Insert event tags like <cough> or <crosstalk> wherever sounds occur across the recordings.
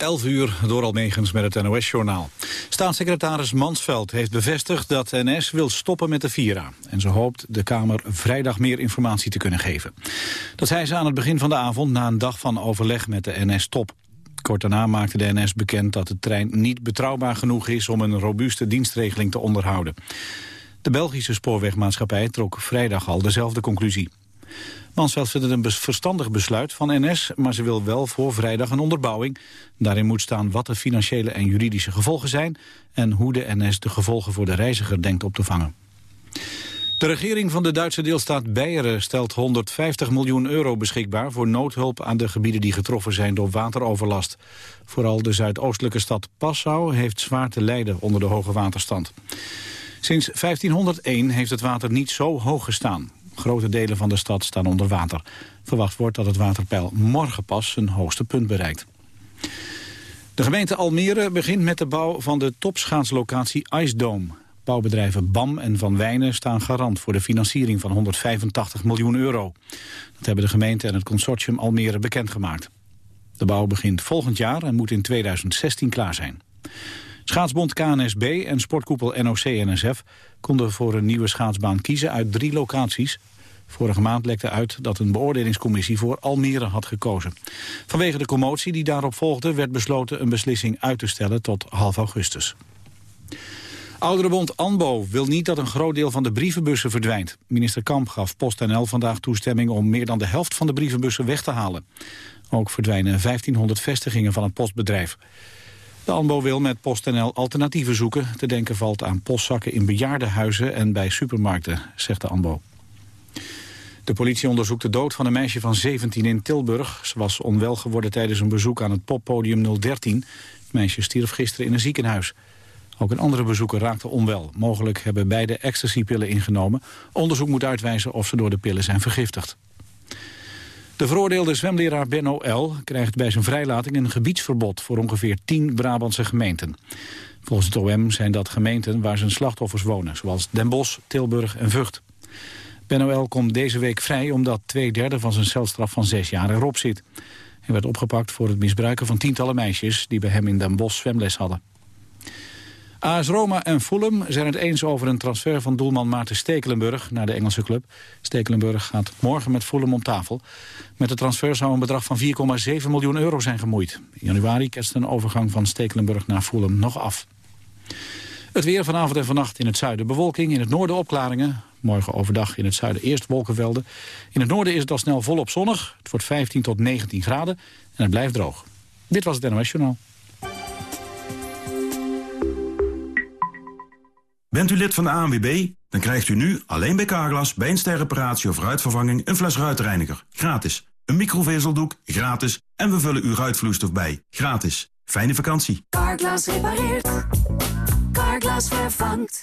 11 uur door Almegens met het NOS-journaal. Staatssecretaris Mansveld heeft bevestigd dat NS wil stoppen met de Vira. En ze hoopt de Kamer vrijdag meer informatie te kunnen geven. Dat zei ze aan het begin van de avond na een dag van overleg met de NS-top. Kort daarna maakte de NS bekend dat de trein niet betrouwbaar genoeg is... om een robuuste dienstregeling te onderhouden. De Belgische spoorwegmaatschappij trok vrijdag al dezelfde conclusie. Mansveld vindt het een verstandig besluit van NS... maar ze wil wel voor vrijdag een onderbouwing. Daarin moet staan wat de financiële en juridische gevolgen zijn... en hoe de NS de gevolgen voor de reiziger denkt op te vangen. De regering van de Duitse deelstaat Beieren stelt 150 miljoen euro beschikbaar voor noodhulp aan de gebieden die getroffen zijn door wateroverlast. Vooral de zuidoostelijke stad Passau heeft zwaar te lijden onder de hoge waterstand. Sinds 1501 heeft het water niet zo hoog gestaan. Grote delen van de stad staan onder water. Verwacht wordt dat het waterpeil morgen pas zijn hoogste punt bereikt. De gemeente Almere begint met de bouw van de topschaatslocatie Ice Dome. Bouwbedrijven BAM en Van Wijnen staan garant voor de financiering van 185 miljoen euro. Dat hebben de gemeente en het consortium Almere bekendgemaakt. De bouw begint volgend jaar en moet in 2016 klaar zijn. Schaatsbond KNSB en sportkoepel NOC-NSF konden voor een nieuwe schaatsbaan kiezen uit drie locaties. Vorige maand lekte uit dat een beoordelingscommissie voor Almere had gekozen. Vanwege de commotie die daarop volgde werd besloten een beslissing uit te stellen tot half augustus. Ouderenbond ANBO wil niet dat een groot deel van de brievenbussen verdwijnt. Minister Kamp gaf PostNL vandaag toestemming om meer dan de helft van de brievenbussen weg te halen. Ook verdwijnen 1500 vestigingen van het postbedrijf. De ANBO wil met PostNL alternatieven zoeken. Te denken valt aan postzakken in bejaardenhuizen en bij supermarkten, zegt de ANBO. De politie onderzoekt de dood van een meisje van 17 in Tilburg. Ze was onwel geworden tijdens een bezoek aan het poppodium 013. Het meisje stierf gisteren in een ziekenhuis. Ook een andere bezoeker raakte onwel. Mogelijk hebben beide ecstasypillen ingenomen. Onderzoek moet uitwijzen of ze door de pillen zijn vergiftigd. De veroordeelde zwemleraar Benno L. krijgt bij zijn vrijlating een gebiedsverbod voor ongeveer 10 Brabantse gemeenten. Volgens het OM zijn dat gemeenten waar zijn slachtoffers wonen, zoals Den Bosch, Tilburg en Vught. Benno komt deze week vrij omdat twee derde van zijn celstraf van zes jaar erop zit. Hij werd opgepakt voor het misbruiken van tientallen meisjes die bij hem in Den Bosch zwemles hadden. AS Roma en Fulham zijn het eens over een transfer van doelman Maarten Stekelenburg naar de Engelse club. Stekelenburg gaat morgen met Fulham om tafel. Met de transfer zou een bedrag van 4,7 miljoen euro zijn gemoeid. In januari kerst een overgang van Stekelenburg naar Fulham nog af. Het weer vanavond en vannacht in het zuiden bewolking, in het noorden opklaringen. Morgen overdag in het zuiden eerst wolkenvelden. In het noorden is het al snel volop zonnig. Het wordt 15 tot 19 graden en het blijft droog. Dit was het NOS Journaal. Bent u lid van de ANWB? Dan krijgt u nu alleen bij Carglass bij een sterreparatie of ruitvervanging een fles ruitreiniger. Gratis. Een microvezeldoek. Gratis. En we vullen uw ruitvloeistof bij. Gratis. Fijne vakantie. Carglass repareert. Carglass vervangt.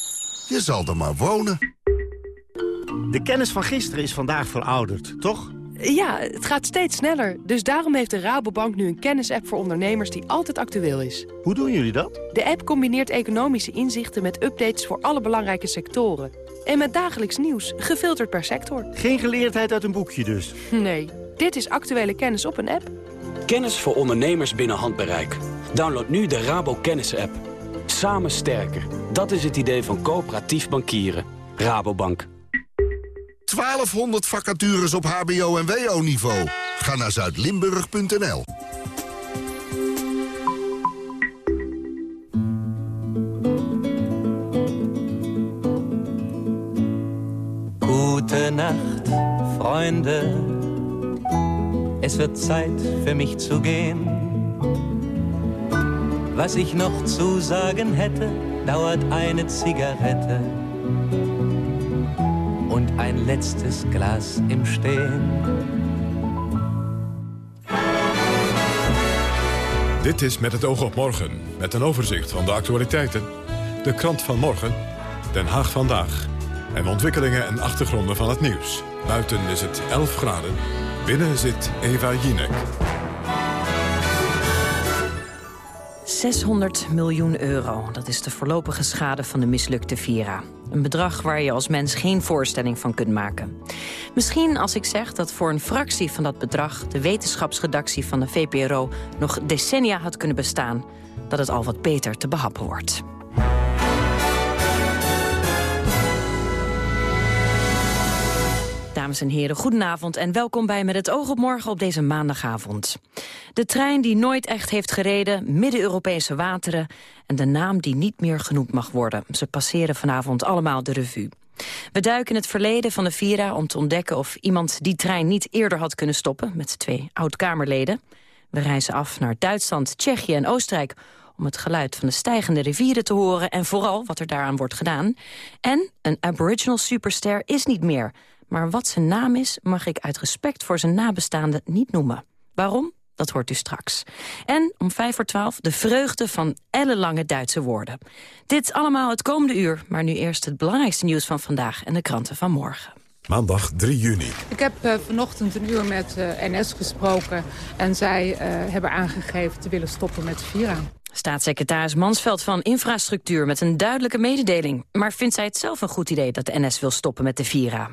Je zal er maar wonen. De kennis van gisteren is vandaag verouderd, toch? Ja, het gaat steeds sneller. Dus daarom heeft de Rabobank nu een kennisapp voor ondernemers die altijd actueel is. Hoe doen jullie dat? De app combineert economische inzichten met updates voor alle belangrijke sectoren. En met dagelijks nieuws, gefilterd per sector. Geen geleerdheid uit een boekje dus? <laughs> Nee, dit is actuele kennis op een app. Kennis voor ondernemers binnen handbereik. Download nu de Rabo Kennis app. Samen sterker. Dat is het idee van coöperatief bankieren. Rabobank. 1200 vacatures op hbo- en wo-niveau. Ga naar zuidlimburg.nl. Gute Nacht, Freunde. Es wird Zeit für mich zu gehen. Was ich noch zu sagen hätte, dauert eine Zigarette und ein letztes Glas im Stehen. Dit is Met het oog op morgen, met een overzicht van de actualiteiten. De krant van morgen, Den Haag vandaag. En ontwikkelingen en achtergronden van het nieuws. Buiten is het 11 graden, binnen zit Eva Jinek. 600 miljoen euro, dat is de voorlopige schade van de mislukte Vira. Een bedrag waar je als mens geen voorstelling van kunt maken. Misschien als ik zeg dat voor een fractie van dat bedrag... de wetenschapsredactie van de VPRO nog decennia had kunnen bestaan... dat het al wat beter te behappen wordt. Dames en heren, goedenavond en welkom bij Met het oog op morgen op deze maandagavond. De trein die nooit echt heeft gereden, midden-Europese wateren... en de naam die niet meer genoemd mag worden. Ze passeren vanavond allemaal de revue. We duiken het verleden van de Vira om te ontdekken of iemand die trein niet eerder had kunnen stoppen... met twee oud-Kamerleden. We reizen af naar Duitsland, Tsjechië en Oostenrijk om het geluid van de stijgende rivieren te horen... en vooral wat er daaraan wordt gedaan. En een aboriginal superster is niet meer... Maar wat zijn naam is, mag ik uit respect voor zijn nabestaanden niet noemen. Waarom? Dat hoort u straks. En om vijf voor twaalf de vreugde van ellenlange Duitse woorden. Dit allemaal het komende uur, maar nu eerst het belangrijkste nieuws van vandaag en de kranten van morgen. Maandag 3 juni. Ik heb uh, vanochtend een uur met uh, NS gesproken en zij uh, hebben aangegeven te willen stoppen met Vira. Staatssecretaris Mansveld van Infrastructuur met een duidelijke mededeling. Maar vindt zij het zelf een goed idee dat de NS wil stoppen met de Vira?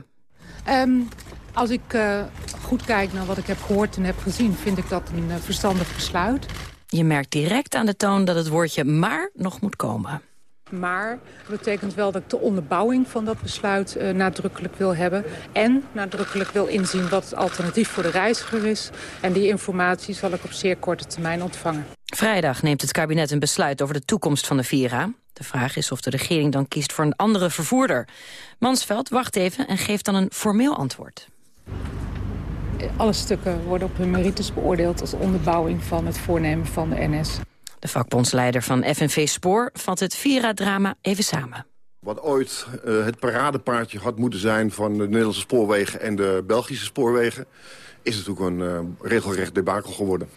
Um, als ik uh, goed kijk naar wat ik heb gehoord en heb gezien... vind ik dat een uh, verstandig besluit. Je merkt direct aan de toon dat het woordje maar nog moet komen. Maar dat betekent wel dat ik de onderbouwing van dat besluit uh, nadrukkelijk wil hebben. En nadrukkelijk wil inzien wat het alternatief voor de reiziger is. En die informatie zal ik op zeer korte termijn ontvangen. Vrijdag neemt het kabinet een besluit over de toekomst van de Vira. De vraag is of de regering dan kiest voor een andere vervoerder. Mansveld wacht even en geeft dan een formeel antwoord. Alle stukken worden op hun merites beoordeeld... als onderbouwing van het voornemen van de NS. De vakbondsleider van FNV Spoor vat het Vira-drama even samen. Wat ooit uh, het paradepaardje had moeten zijn van de Nederlandse spoorwegen en de Belgische spoorwegen is natuurlijk een uh, regelrecht debakel geworden.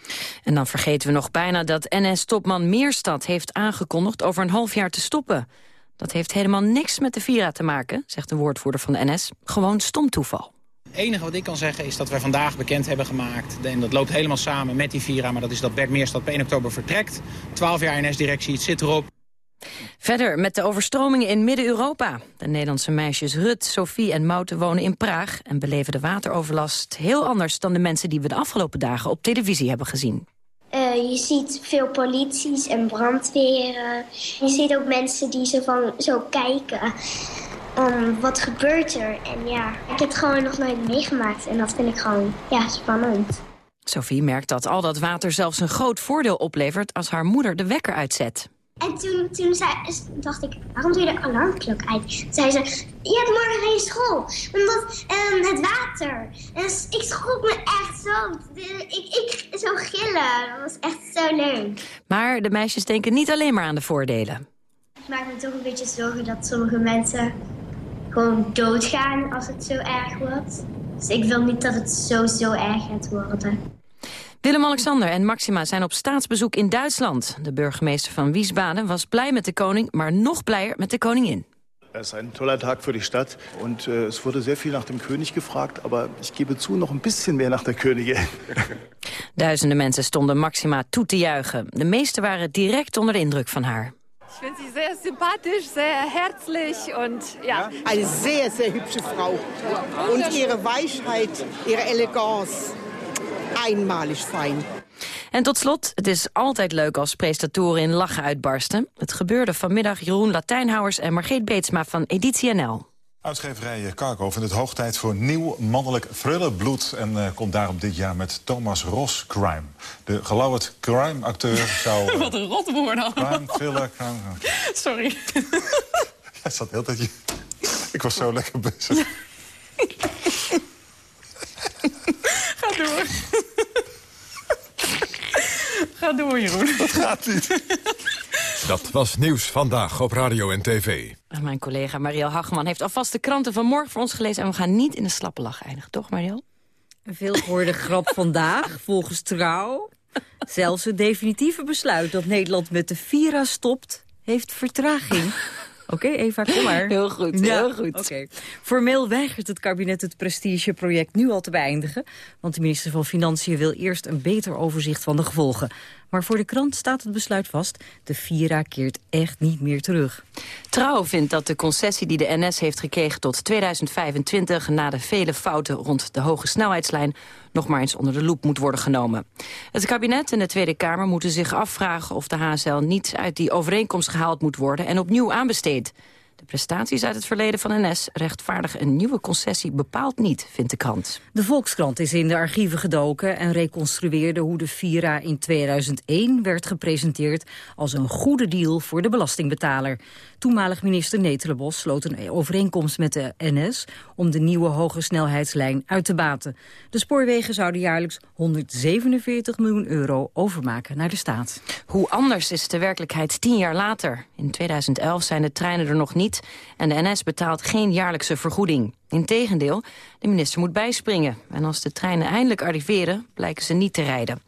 En dan vergeten we nog bijna dat NS-topman Meerstad heeft aangekondigd over een half jaar te stoppen. Dat heeft helemaal niks met de Vira te maken, zegt een woordvoerder van de NS. Gewoon stom toeval. Het enige wat ik kan zeggen is dat wij vandaag bekend hebben gemaakt... en dat loopt helemaal samen met die Vira... maar dat is dat Bert Meerstad op 1 oktober vertrekt. 12 jaar NS-directie, het zit erop. Verder met de overstromingen in Midden-Europa. De Nederlandse meisjes Rut, Sophie en Mouten wonen in Praag... en beleven de wateroverlast heel anders dan de mensen... die we de afgelopen dagen op televisie hebben gezien. Uh, je ziet veel polities en brandweren. Je ziet ook mensen die zo, van, zo kijken. Um, wat gebeurt er? En ja, ik heb het gewoon nog nooit meegemaakt. En dat vind ik gewoon ja, spannend. Sophie merkt dat al dat water zelfs een groot voordeel oplevert... als haar moeder de wekker uitzet. En toen, toen zei, dacht ik, waarom doe je de alarmklok uit? zei ze, je hebt morgen geen school. Omdat um, het water. En ik schrok me echt zo. Ik, ik zo gillen. Dat was echt zo leuk. Maar de meisjes denken niet alleen maar aan de voordelen. Ik maak me toch een beetje zorgen dat sommige mensen gewoon doodgaan als het zo erg wordt. Dus ik wil niet dat het zo, zo erg gaat worden. Willem-Alexander en Maxima zijn op staatsbezoek in Duitsland. De burgemeester van Wiesbaden was blij met de koning, maar nog blijer met de koningin. Es ist ein toller Tag für die Stadt und äh, es wurde sehr viel nach dem König gefragt, aber ich gebe zu, noch ein bisschen mehr nach der Königin. <laughs> Duizenden mensen stonden Maxima toe te juichen. De meesten waren direct onder de indruk van haar. Ich finde sie sehr sympathisch, sehr herzlich und ja. Eine sehr, sehr hübsche Frau. Und ihre Weichheit, ihre Eleganz, einmalig fein. En tot slot, het is altijd leuk als presentatoren in lachen uitbarsten. Het gebeurde vanmiddag Jeroen Latijnhouwers en Margreet Beetsma van Editie NL. Uitgeverij Cargo vindt het hoog tijd voor nieuw mannelijk thrillerbloed... en uh, komt daarom dit jaar met Thomas Ross Crime. De gelauwerd crime-acteur zou... Uh, <laughs> Wat een rotwoord. Crime, thriller, crime... <laughs> Sorry. <laughs> Hij zat heel tijd... Ik was zo lekker bezig. Ga door. <laughs> Ga door, Jeroen. Dat gaat niet. Dat was nieuws vandaag op radio en tv. Mijn collega Marielle Hagman heeft alvast de kranten van morgen voor ons gelezen... en we gaan niet in de slappe lach eindigen, toch Marielle? Een veelgehoorde grap <laughs> vandaag, volgens Trouw. Zelfs het definitieve besluit dat Nederland met de Vira stopt... heeft vertraging. Oké, Eva, kom maar. Heel goed, heel goed. Oké. Formeel weigert het kabinet het prestigeproject nu al te beëindigen. Want de minister van Financiën wil eerst een beter overzicht van de gevolgen. Maar voor de krant staat het besluit vast. De Vira keert echt niet meer terug. Trouw vindt dat de concessie die de NS heeft gekregen tot 2025... na de vele fouten rond de hoge snelheidslijn... nog maar eens onder de loep moet worden genomen. Het kabinet en de Tweede Kamer moeten zich afvragen... of de HSL niet uit die overeenkomst gehaald moet worden... en opnieuw aanbesteed. De prestaties uit het verleden van NS rechtvaardigen een nieuwe concessie bepaald niet, vindt de krant. De Volkskrant is in de archieven gedoken en reconstrueerde hoe de Vira in 2001 werd gepresenteerd als een goede deal voor de belastingbetaler. Toenmalig minister Netelenbos sloot een overeenkomst met de NS om de nieuwe hoge snelheidslijn uit te baten. De spoorwegen zouden jaarlijks 147 miljoen euro overmaken naar de staat. Hoe anders is de werkelijkheid tien jaar later? In 2011 zijn de treinen er nog niet en de NS betaalt geen jaarlijkse vergoeding. Integendeel, de minister moet bijspringen. En als de treinen eindelijk arriveren, blijken ze niet te rijden.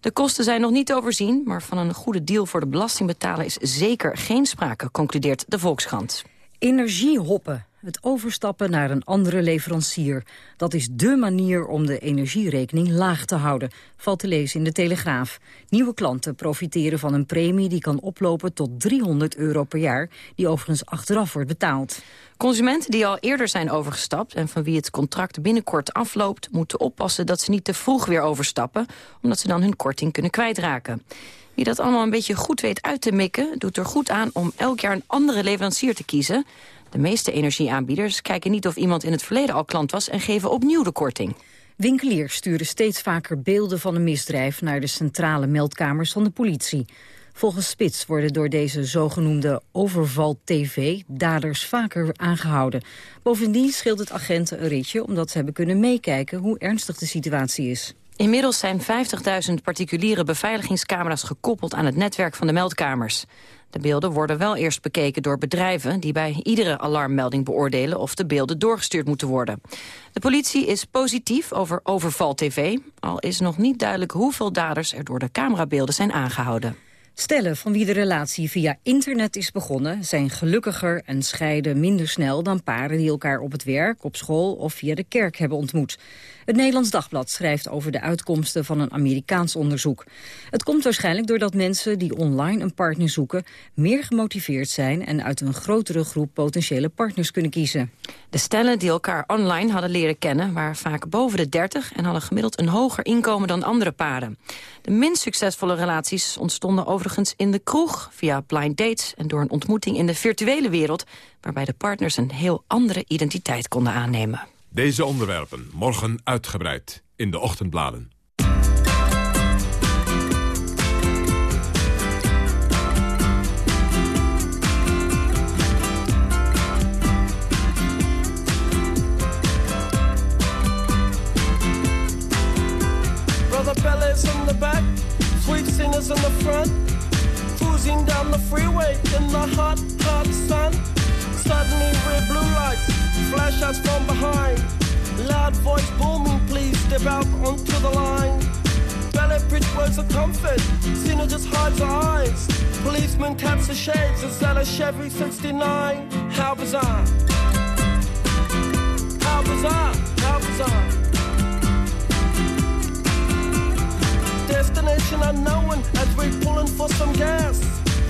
De kosten zijn nog niet overzien, maar van een goede deal voor de belastingbetaler is zeker geen sprake, concludeert de Volkskrant. Energiehoppen. Het overstappen naar een andere leverancier. Dat is dé manier om de energierekening laag te houden, valt te lezen in de Telegraaf. Nieuwe klanten profiteren van een premie die kan oplopen tot 300 euro per jaar, die overigens achteraf wordt betaald. Consumenten die al eerder zijn overgestapt en van wie het contract binnenkort afloopt, moeten oppassen dat ze niet te vroeg weer overstappen, omdat ze dan hun korting kunnen kwijtraken. Wie dat allemaal een beetje goed weet uit te mikken... doet er goed aan om elk jaar een andere leverancier te kiezen. De meeste energieaanbieders kijken niet of iemand in het verleden al klant was... en geven opnieuw de korting. Winkeliers sturen steeds vaker beelden van een misdrijf... naar de centrale meldkamers van de politie. Volgens Spits worden door deze zogenoemde overval-tv daders vaker aangehouden. Bovendien scheelt het agenten een ritje omdat ze hebben kunnen meekijken hoe ernstig de situatie is. Inmiddels zijn 50.000 particuliere beveiligingscamera's gekoppeld aan het netwerk van de meldkamers. De beelden worden wel eerst bekeken door bedrijven die bij iedere alarmmelding beoordelen of de beelden doorgestuurd moeten worden. De politie is positief over overval TV, al is nog niet duidelijk hoeveel daders er door de camerabeelden zijn aangehouden. Stellen van wie de relatie via internet is begonnen... zijn gelukkiger en scheiden minder snel dan paren die elkaar op het werk, op school of via de kerk hebben ontmoet. Het Nederlands Dagblad schrijft over de uitkomsten van een Amerikaans onderzoek. Het komt waarschijnlijk doordat mensen die online een partner zoeken... meer gemotiveerd zijn en uit een grotere groep potentiële partners kunnen kiezen. De stellen die elkaar online hadden leren kennen... waren vaak boven de 30 en hadden gemiddeld een hoger inkomen dan andere paren. De minst succesvolle relaties ontstonden overigens in de kroeg... via blind dates en door een ontmoeting in de virtuele wereld... waarbij de partners een heel andere identiteit konden aannemen. Deze onderwerpen morgen uitgebreid in de ochtendbladen. Bellas in the back, sweet singers in the front, cruising down the freeway in the hot, hot sun. Suddenly red blue lights flash us from behind. Loud voice booming, please step out onto the line. Ballet bridge words of comfort, Cena just hides her eyes. Policeman taps the shades and sell a Chevy 69. How bizarre! How bizarre! How bizarre! Destination unknown as we're pulling for some gas.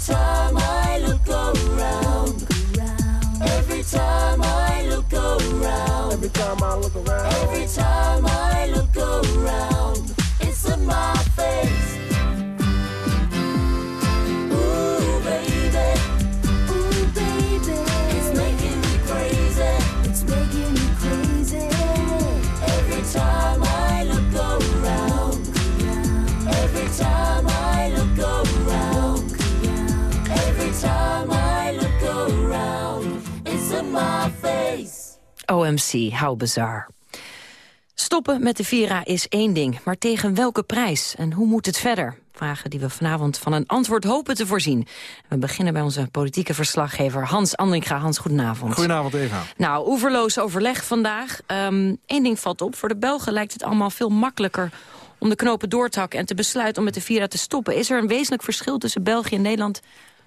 Every OMC, how bizar. Stoppen met de Vira is één ding, maar tegen welke prijs? En hoe moet het verder? Vragen die we vanavond van een antwoord hopen te voorzien. We beginnen bij onze politieke verslaggever Hans Andringa. Hans, goedenavond. Goedenavond, Eva. Nou, oeverloos overleg vandaag. Eén ding valt op, voor de Belgen lijkt het allemaal veel makkelijker om de knopen door te hakken en te besluiten om met de Vira te stoppen. Is er een wezenlijk verschil tussen België en Nederland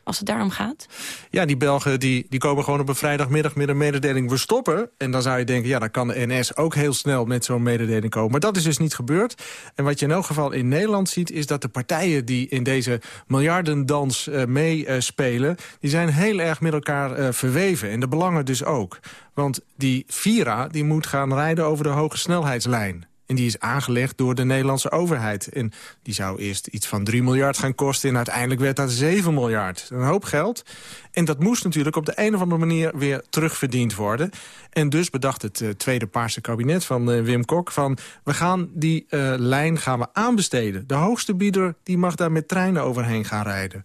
als het daarom gaat? Ja, die Belgen die, die komen gewoon op een vrijdagmiddag met een mededeling... we stoppen. En dan zou je denken, ja, dan kan de NS ook heel snel met zo'n mededeling komen. Maar dat is dus niet gebeurd. En wat je in elk geval in Nederland ziet... is dat de partijen die in deze miljardendans uh, meespelen... die zijn heel erg met elkaar uh, verweven. En de belangen dus ook. Want die Vira die moet gaan rijden over de hoge snelheidslijn. En die is aangelegd door de Nederlandse overheid. En die zou eerst iets van 3 miljard gaan kosten... en uiteindelijk werd dat 7 miljard. Een hoop geld. En dat moest natuurlijk op de een of andere manier weer terugverdiend worden. En dus bedacht het uh, tweede Paarse kabinet van uh, Wim Kok... van we gaan die uh, lijn gaan we aanbesteden. De hoogste bieder die mag daar met treinen overheen gaan rijden.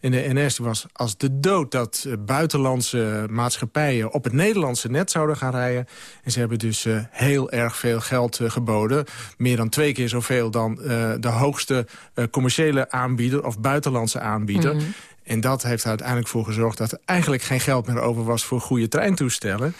En de NS was als de dood dat uh, buitenlandse maatschappijen op het Nederlandse net zouden gaan rijden. En ze hebben dus uh, heel erg veel geld uh, geboden. Meer dan twee keer zoveel dan de hoogste commerciële aanbieder of buitenlandse aanbieder. Mm -hmm. En dat heeft er uiteindelijk voor gezorgd dat er eigenlijk geen geld meer over was voor goede treintoestellen.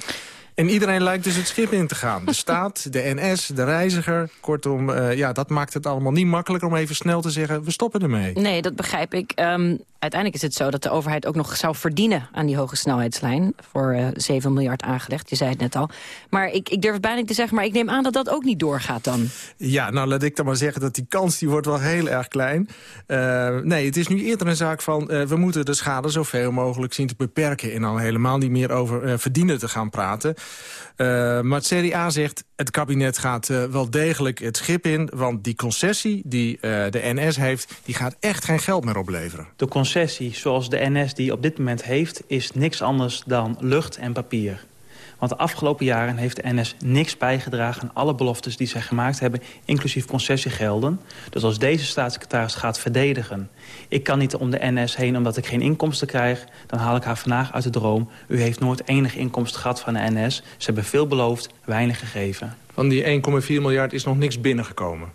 En iedereen lijkt dus het schip in te gaan. De staat, de NS, de reiziger. Kortom, uh, ja, dat maakt het allemaal niet makkelijker om even snel te zeggen... we stoppen ermee. Nee, dat begrijp ik. Um, uiteindelijk is het zo dat de overheid ook nog zou verdienen... aan die hoge snelheidslijn. Voor uh, 7 miljard aangelegd, je zei het net al. Maar ik, ik durf het bijna niet te zeggen, maar ik neem aan dat dat ook niet doorgaat dan. Ja, nou laat ik dan maar zeggen dat die kans die wordt wel heel erg klein. Uh, nee, het is nu eerder een zaak van... Uh, we moeten de schade zoveel mogelijk zien te beperken... en al helemaal niet meer over uh, verdienen te gaan praten. Uh, maar het CDA zegt, het kabinet gaat uh, wel degelijk het schip in... want die concessie die uh, de NS heeft, die gaat echt geen geld meer opleveren. De concessie zoals de NS die op dit moment heeft... is niks anders dan lucht en papier. Want de afgelopen jaren heeft de NS niks bijgedragen... aan alle beloftes die zij gemaakt hebben, inclusief concessiegelden. Dus als deze staatssecretaris gaat verdedigen... ik kan niet om de NS heen omdat ik geen inkomsten krijg... dan haal ik haar vandaag uit de droom. U heeft nooit enig inkomsten gehad van de NS. Ze hebben veel beloofd, weinig gegeven. Van die 1,4 miljard is nog niks binnengekomen?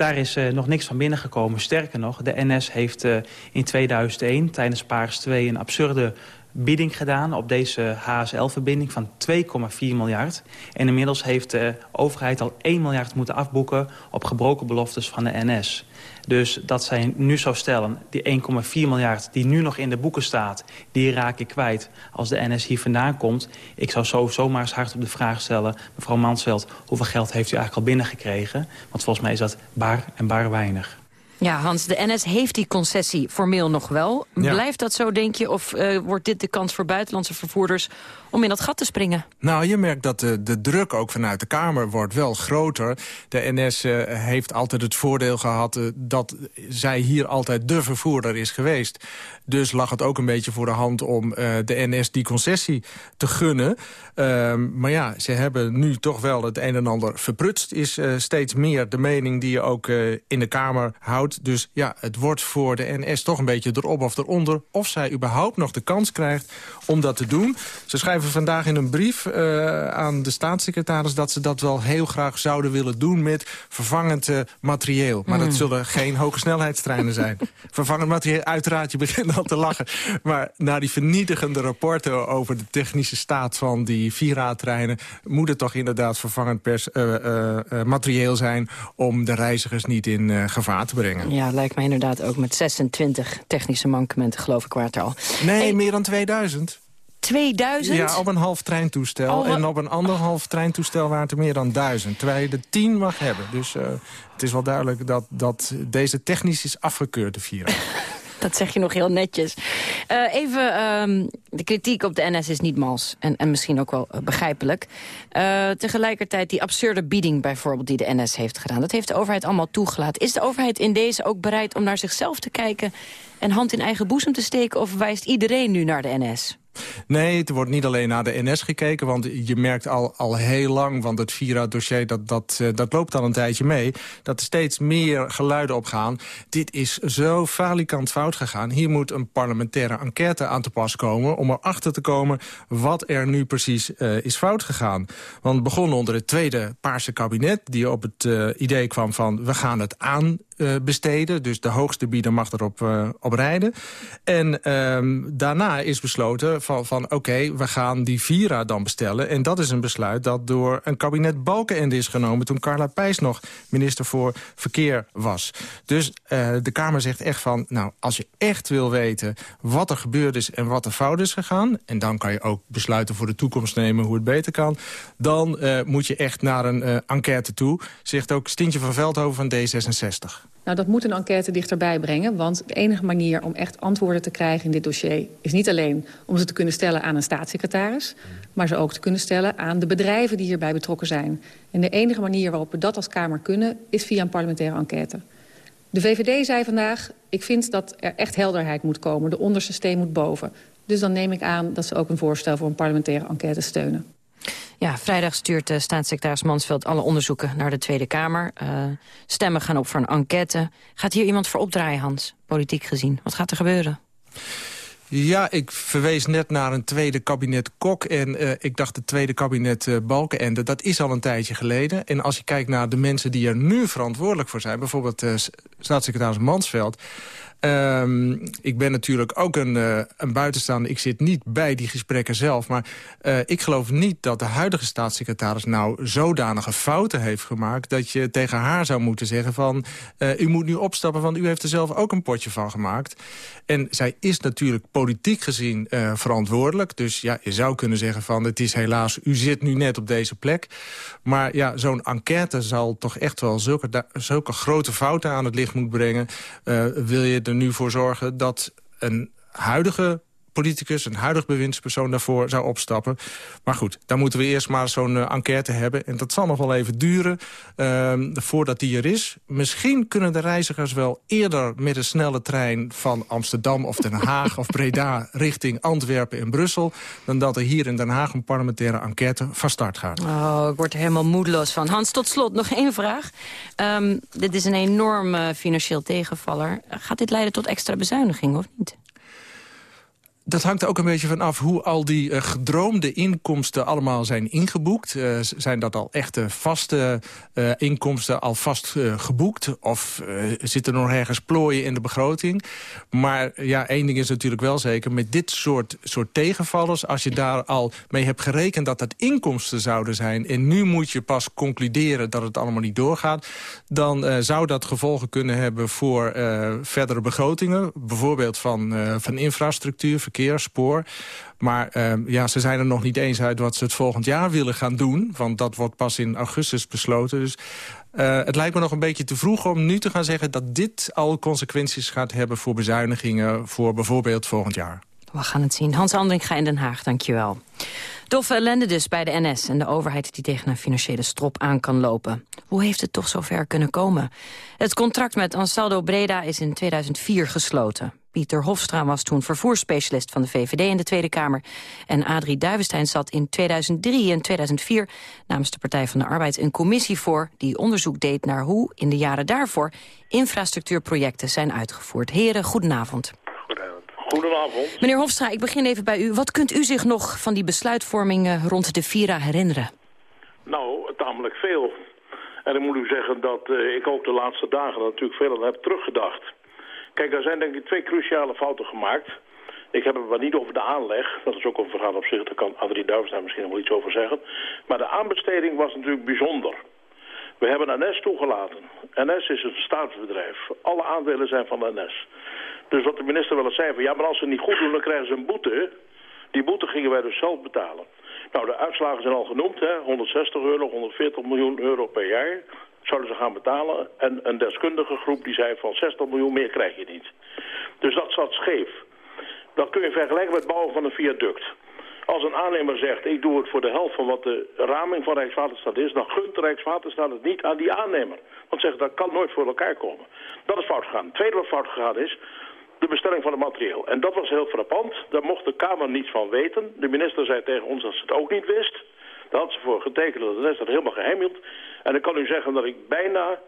Daar is uh, nog niks van binnengekomen. Sterker nog, de NS heeft uh, in 2001 tijdens Paars 2 een absurde bieding gedaan op deze HSL-verbinding van 2,4 miljard. En inmiddels heeft de overheid al 1 miljard moeten afboeken... op gebroken beloftes van de NS. Dus dat zij nu zou stellen, die 1,4 miljard die nu nog in de boeken staat... die raak ik kwijt als de NS hier vandaan komt. Ik zou sowieso maar eens hard op de vraag stellen... mevrouw Mansveld, hoeveel geld heeft u eigenlijk al binnengekregen? Want volgens mij is dat bar en bar weinig. Ja, Hans, de NS heeft die concessie formeel nog wel. Ja. Blijft dat zo, denk je? Of eh, wordt dit de kans voor buitenlandse vervoerders om in dat gat te springen? Nou, je merkt dat de, de druk ook vanuit de Kamer wordt wel groter. De NS eh, heeft altijd het voordeel gehad eh, dat zij hier altijd de vervoerder is geweest. Dus lag het ook een beetje voor de hand om eh, de NS die concessie te gunnen. Ehm, maar ja, ze hebben nu toch wel het een en ander verprutst. Is steeds meer de mening die je ook in de Kamer houdt. Dus ja, het wordt voor de NS toch een beetje erop of eronder... of zij überhaupt nog de kans krijgt om dat te doen. Ze schrijven vandaag in een brief eh, aan de staatssecretaris... dat ze dat wel heel graag zouden willen doen met vervangend eh, materieel. Maar Mm. dat zullen geen hoge snelheidstreinen zijn. <laughs> vervangend materieel, uiteraard, je begint al te lachen. Maar na die vernietigende rapporten over de technische staat van die Vira-treinen... moet het toch inderdaad vervangend pers, eh, materieel zijn... om de reizigers niet in gevaar te brengen. Ja, lijkt mij inderdaad ook met 26 technische mankementen, geloof ik, waard al. Nee, meer dan 2000. 2000? Ja, op een half treintoestel. Oh, en op een anderhalf treintoestel waren het er meer dan duizend. Terwijl je er tien mag hebben. Dus eh, het is wel duidelijk dat, dat deze technisch is afgekeurd, de Vira. <laughs> Dat zeg je nog heel netjes. Eh, even, ehm, de kritiek op de NS is niet mals. En, en misschien ook wel eh, begrijpelijk. Tegelijkertijd die absurde bieding bijvoorbeeld die de NS heeft gedaan. Dat heeft de overheid allemaal toegelaten. Is de overheid in deze ook bereid om naar zichzelf te kijken... en hand in eigen boezem te steken? Of wijst iedereen nu naar de NS? Nee, het wordt niet alleen naar de NS gekeken. Want je merkt al, al heel lang, want het Vira-dossier dat, dat, eh, dat loopt al een tijdje mee... dat er steeds meer geluiden opgaan. Dit is zo falikant fout gegaan. Hier moet een parlementaire enquête aan te pas komen... om erachter te komen wat er nu precies eh, is fout gegaan. Want het begon onder het tweede Paarse kabinet... die op het eh, idee kwam van we gaan het aan besteden. Dus de hoogste bieder mag erop eh, op rijden. En ehm, daarna is besloten van, oké, we gaan die Vira dan bestellen. En dat is een besluit dat door een kabinet Balkenende is genomen... toen Carla Pijs nog minister voor Verkeer was. Dus eh, de Kamer zegt echt van, nou, als je echt wil weten... wat er gebeurd is en wat er fout is gegaan... en dan kan je ook besluiten voor de toekomst nemen hoe het beter kan... dan eh, moet je echt naar een eh, enquête toe, zegt ook Stintje van Veldhoven van D66. Nou, dat moet een enquête dichterbij brengen. Want de enige manier om echt antwoorden te krijgen in dit dossier... is niet alleen om ze te kunnen stellen aan een staatssecretaris... maar ze ook te kunnen stellen aan de bedrijven die hierbij betrokken zijn. En de enige manier waarop we dat als Kamer kunnen... is via een parlementaire enquête. De VVD zei vandaag, ik vind dat er echt helderheid moet komen. De onderste steen moet boven. Dus dan neem ik aan dat ze ook een voorstel voor een parlementaire enquête steunen. Ja, vrijdag stuurt uh, staatssecretaris Mansveld alle onderzoeken naar de Tweede Kamer. Uh, stemmen gaan op voor een enquête. Gaat hier iemand voor opdraaien, Hans, politiek gezien? Wat gaat er gebeuren? Ja, ik verwees net naar een tweede kabinet Kok en uh, ik dacht het tweede kabinet uh, Balkenende. Dat is al een tijdje geleden. En als je kijkt naar de mensen die er nu verantwoordelijk voor zijn... bijvoorbeeld uh, staatssecretaris Mansveld... Um, ik ben natuurlijk ook een, uh, een buitenstaander. Ik zit niet bij die gesprekken zelf. Maar uh, ik geloof niet dat de huidige staatssecretaris nou zodanige fouten heeft gemaakt... dat je tegen haar zou moeten zeggen van... Uh, u moet nu opstappen, want u heeft er zelf ook een potje van gemaakt. En zij is natuurlijk politiek gezien verantwoordelijk. Dus ja, je zou kunnen zeggen van het is helaas... u zit nu net op deze plek. Maar ja, zo'n enquête zal toch echt wel zulke, zulke grote fouten aan het licht moeten brengen. wil je er nu voor zorgen dat een huidige politicus, een huidig bewindspersoon daarvoor zou opstappen. Maar goed, dan moeten we eerst maar zo'n uh, enquête hebben. En dat zal nog wel even duren uh, voordat die er is. Misschien kunnen de reizigers wel eerder met een snelle trein... van Amsterdam of Den Haag of Breda <laughs> richting Antwerpen en Brussel... dan dat er hier in Den Haag een parlementaire enquête van start gaat. Oh, ik word er helemaal moedeloos van. Hans, tot slot nog één vraag. Um, dit is een enorm financieel tegenvaller. Gaat dit leiden tot extra bezuinigingen of niet? Dat hangt er ook een beetje van af hoe al die eh, gedroomde inkomsten allemaal zijn ingeboekt. Uh, zijn dat al echte vaste uh, inkomsten al vast geboekt? Of zitten er nog ergens plooien in de begroting? Maar ja, één ding is natuurlijk wel zeker. Met dit soort, soort tegenvallers, als je daar al mee hebt gerekend dat dat inkomsten zouden zijn... en nu moet je pas concluderen dat het allemaal niet doorgaat... dan zou dat gevolgen kunnen hebben voor verdere begrotingen. Bijvoorbeeld van, van infrastructuur, spoor. Maar uh, ja, ze zijn er nog niet eens uit wat ze het volgend jaar willen gaan doen. Want dat wordt pas in augustus besloten. Dus uh, het lijkt me nog een beetje te vroeg om nu te gaan zeggen... dat dit al consequenties gaat hebben voor bezuinigingen... voor bijvoorbeeld volgend jaar. We gaan het zien. Hans Andringa in Den Haag, dankjewel. Doffe ellende dus bij de NS en de overheid die tegen een financiële strop aan kan lopen. Hoe heeft het toch zover kunnen komen? Het contract met Ansaldo Breda is in 2004 gesloten. Pieter Hofstra was toen vervoersspecialist van de VVD in de Tweede Kamer. En Adrie Duivenstein zat in 2003 en 2004 namens de Partij van de Arbeid een commissie voor... die onderzoek deed naar hoe in de jaren daarvoor infrastructuurprojecten zijn uitgevoerd. Heren, goedenavond. Goedenavond. Meneer Hofstra, ik begin even bij u. Wat kunt u zich nog van die besluitvorming eh, rond de Vira herinneren? Nou, tamelijk veel. En ik moet u zeggen dat uh, ik ook de laatste dagen natuurlijk veel aan heb teruggedacht. Kijk, er zijn denk ik twee cruciale fouten gemaakt. Ik heb het maar niet over de aanleg. Dat is ook een verhaal op zich. Daar kan Adrie Duivens daar misschien nog wel iets over zeggen. Maar de aanbesteding was natuurlijk bijzonder. We hebben NS toegelaten. NS is een staatsbedrijf. Alle aandelen zijn van NS. Dus wat de minister wel eens zei van... ja, maar als ze het niet goed doen, dan krijgen ze een boete. Die boete gingen wij dus zelf betalen. Nou, de uitslagen zijn al genoemd, hè. 160 euro, 140 miljoen euro per jaar zouden ze gaan betalen. En een deskundige groep die zei van 60 miljoen meer krijg je niet. Dus dat zat scheef. Dat kun je vergelijken met het bouwen van een viaduct. Als een aannemer zegt, ik doe het voor de helft van wat de raming van Rijkswaterstaat is... dan gunt Rijkswaterstaat het niet aan die aannemer. Want zegt, dat kan nooit voor elkaar komen. Dat is fout gegaan. Het tweede wat fout gegaan is, de bestelling van het materieel. En dat was heel frappant. Daar mocht de Kamer niets van weten. De minister zei tegen ons dat ze het ook niet wist. Daar had ze voor getekend dat de rest helemaal geheim hield. En ik kan u zeggen dat ik bijna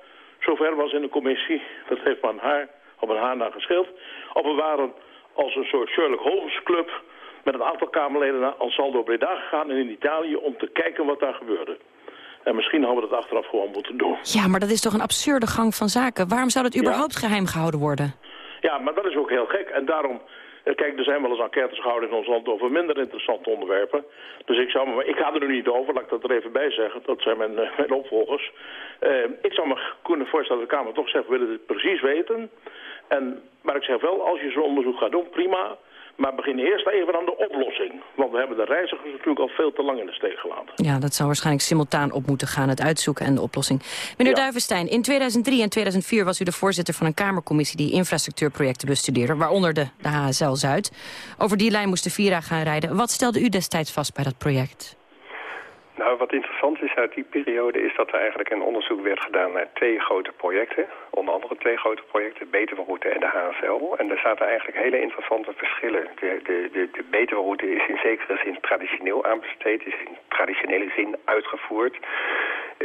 zover was in de commissie. Dat heeft me aan haar, op een haar na geschild. Of we waren als een soort Sherlock Holmes club met een aantal Kamerleden naar Ansaldo Breda gegaan in Italië om te kijken wat daar gebeurde. En misschien hadden we dat achteraf gewoon moeten doen. Ja, maar dat is toch een absurde gang van zaken. Waarom zou dat überhaupt geheim gehouden worden? Ja, maar dat is ook heel gek. En daarom Kijk, er zijn wel eens enquêtes gehouden in ons land over minder interessante onderwerpen. Dus ik zou me, ik ga er nu niet over, laat ik dat er even bij zeggen. Dat zijn mijn, <laughs> eh, mijn opvolgers. Uh, ik zou me kunnen voorstellen dat de Kamer toch zegt, we willen dit precies weten. En, maar ik zeg wel, als je zo'n onderzoek gaat doen, prima. Maar begin eerst even aan de oplossing. Want we hebben de reizigers natuurlijk al veel te lang in de steek gelaten. Ja, dat zou waarschijnlijk simultaan op moeten gaan, het uitzoeken en de oplossing. Meneer ja. Duivenstein, in 2003 en 2004 was u de voorzitter van een Kamercommissie... die infrastructuurprojecten bestudeerde, waaronder de, de HSL Zuid. Over die lijn moest de Vira gaan rijden. Wat stelde u destijds vast bij dat project? Nou, wat interessant is uit die periode is dat er eigenlijk een onderzoek werd gedaan naar twee grote projecten. Onder andere twee grote projecten, Beterroute en de HSL. En daar zaten eigenlijk hele interessante verschillen. De, de, de, is in zekere zin traditioneel aanbesteed, is in traditionele zin uitgevoerd.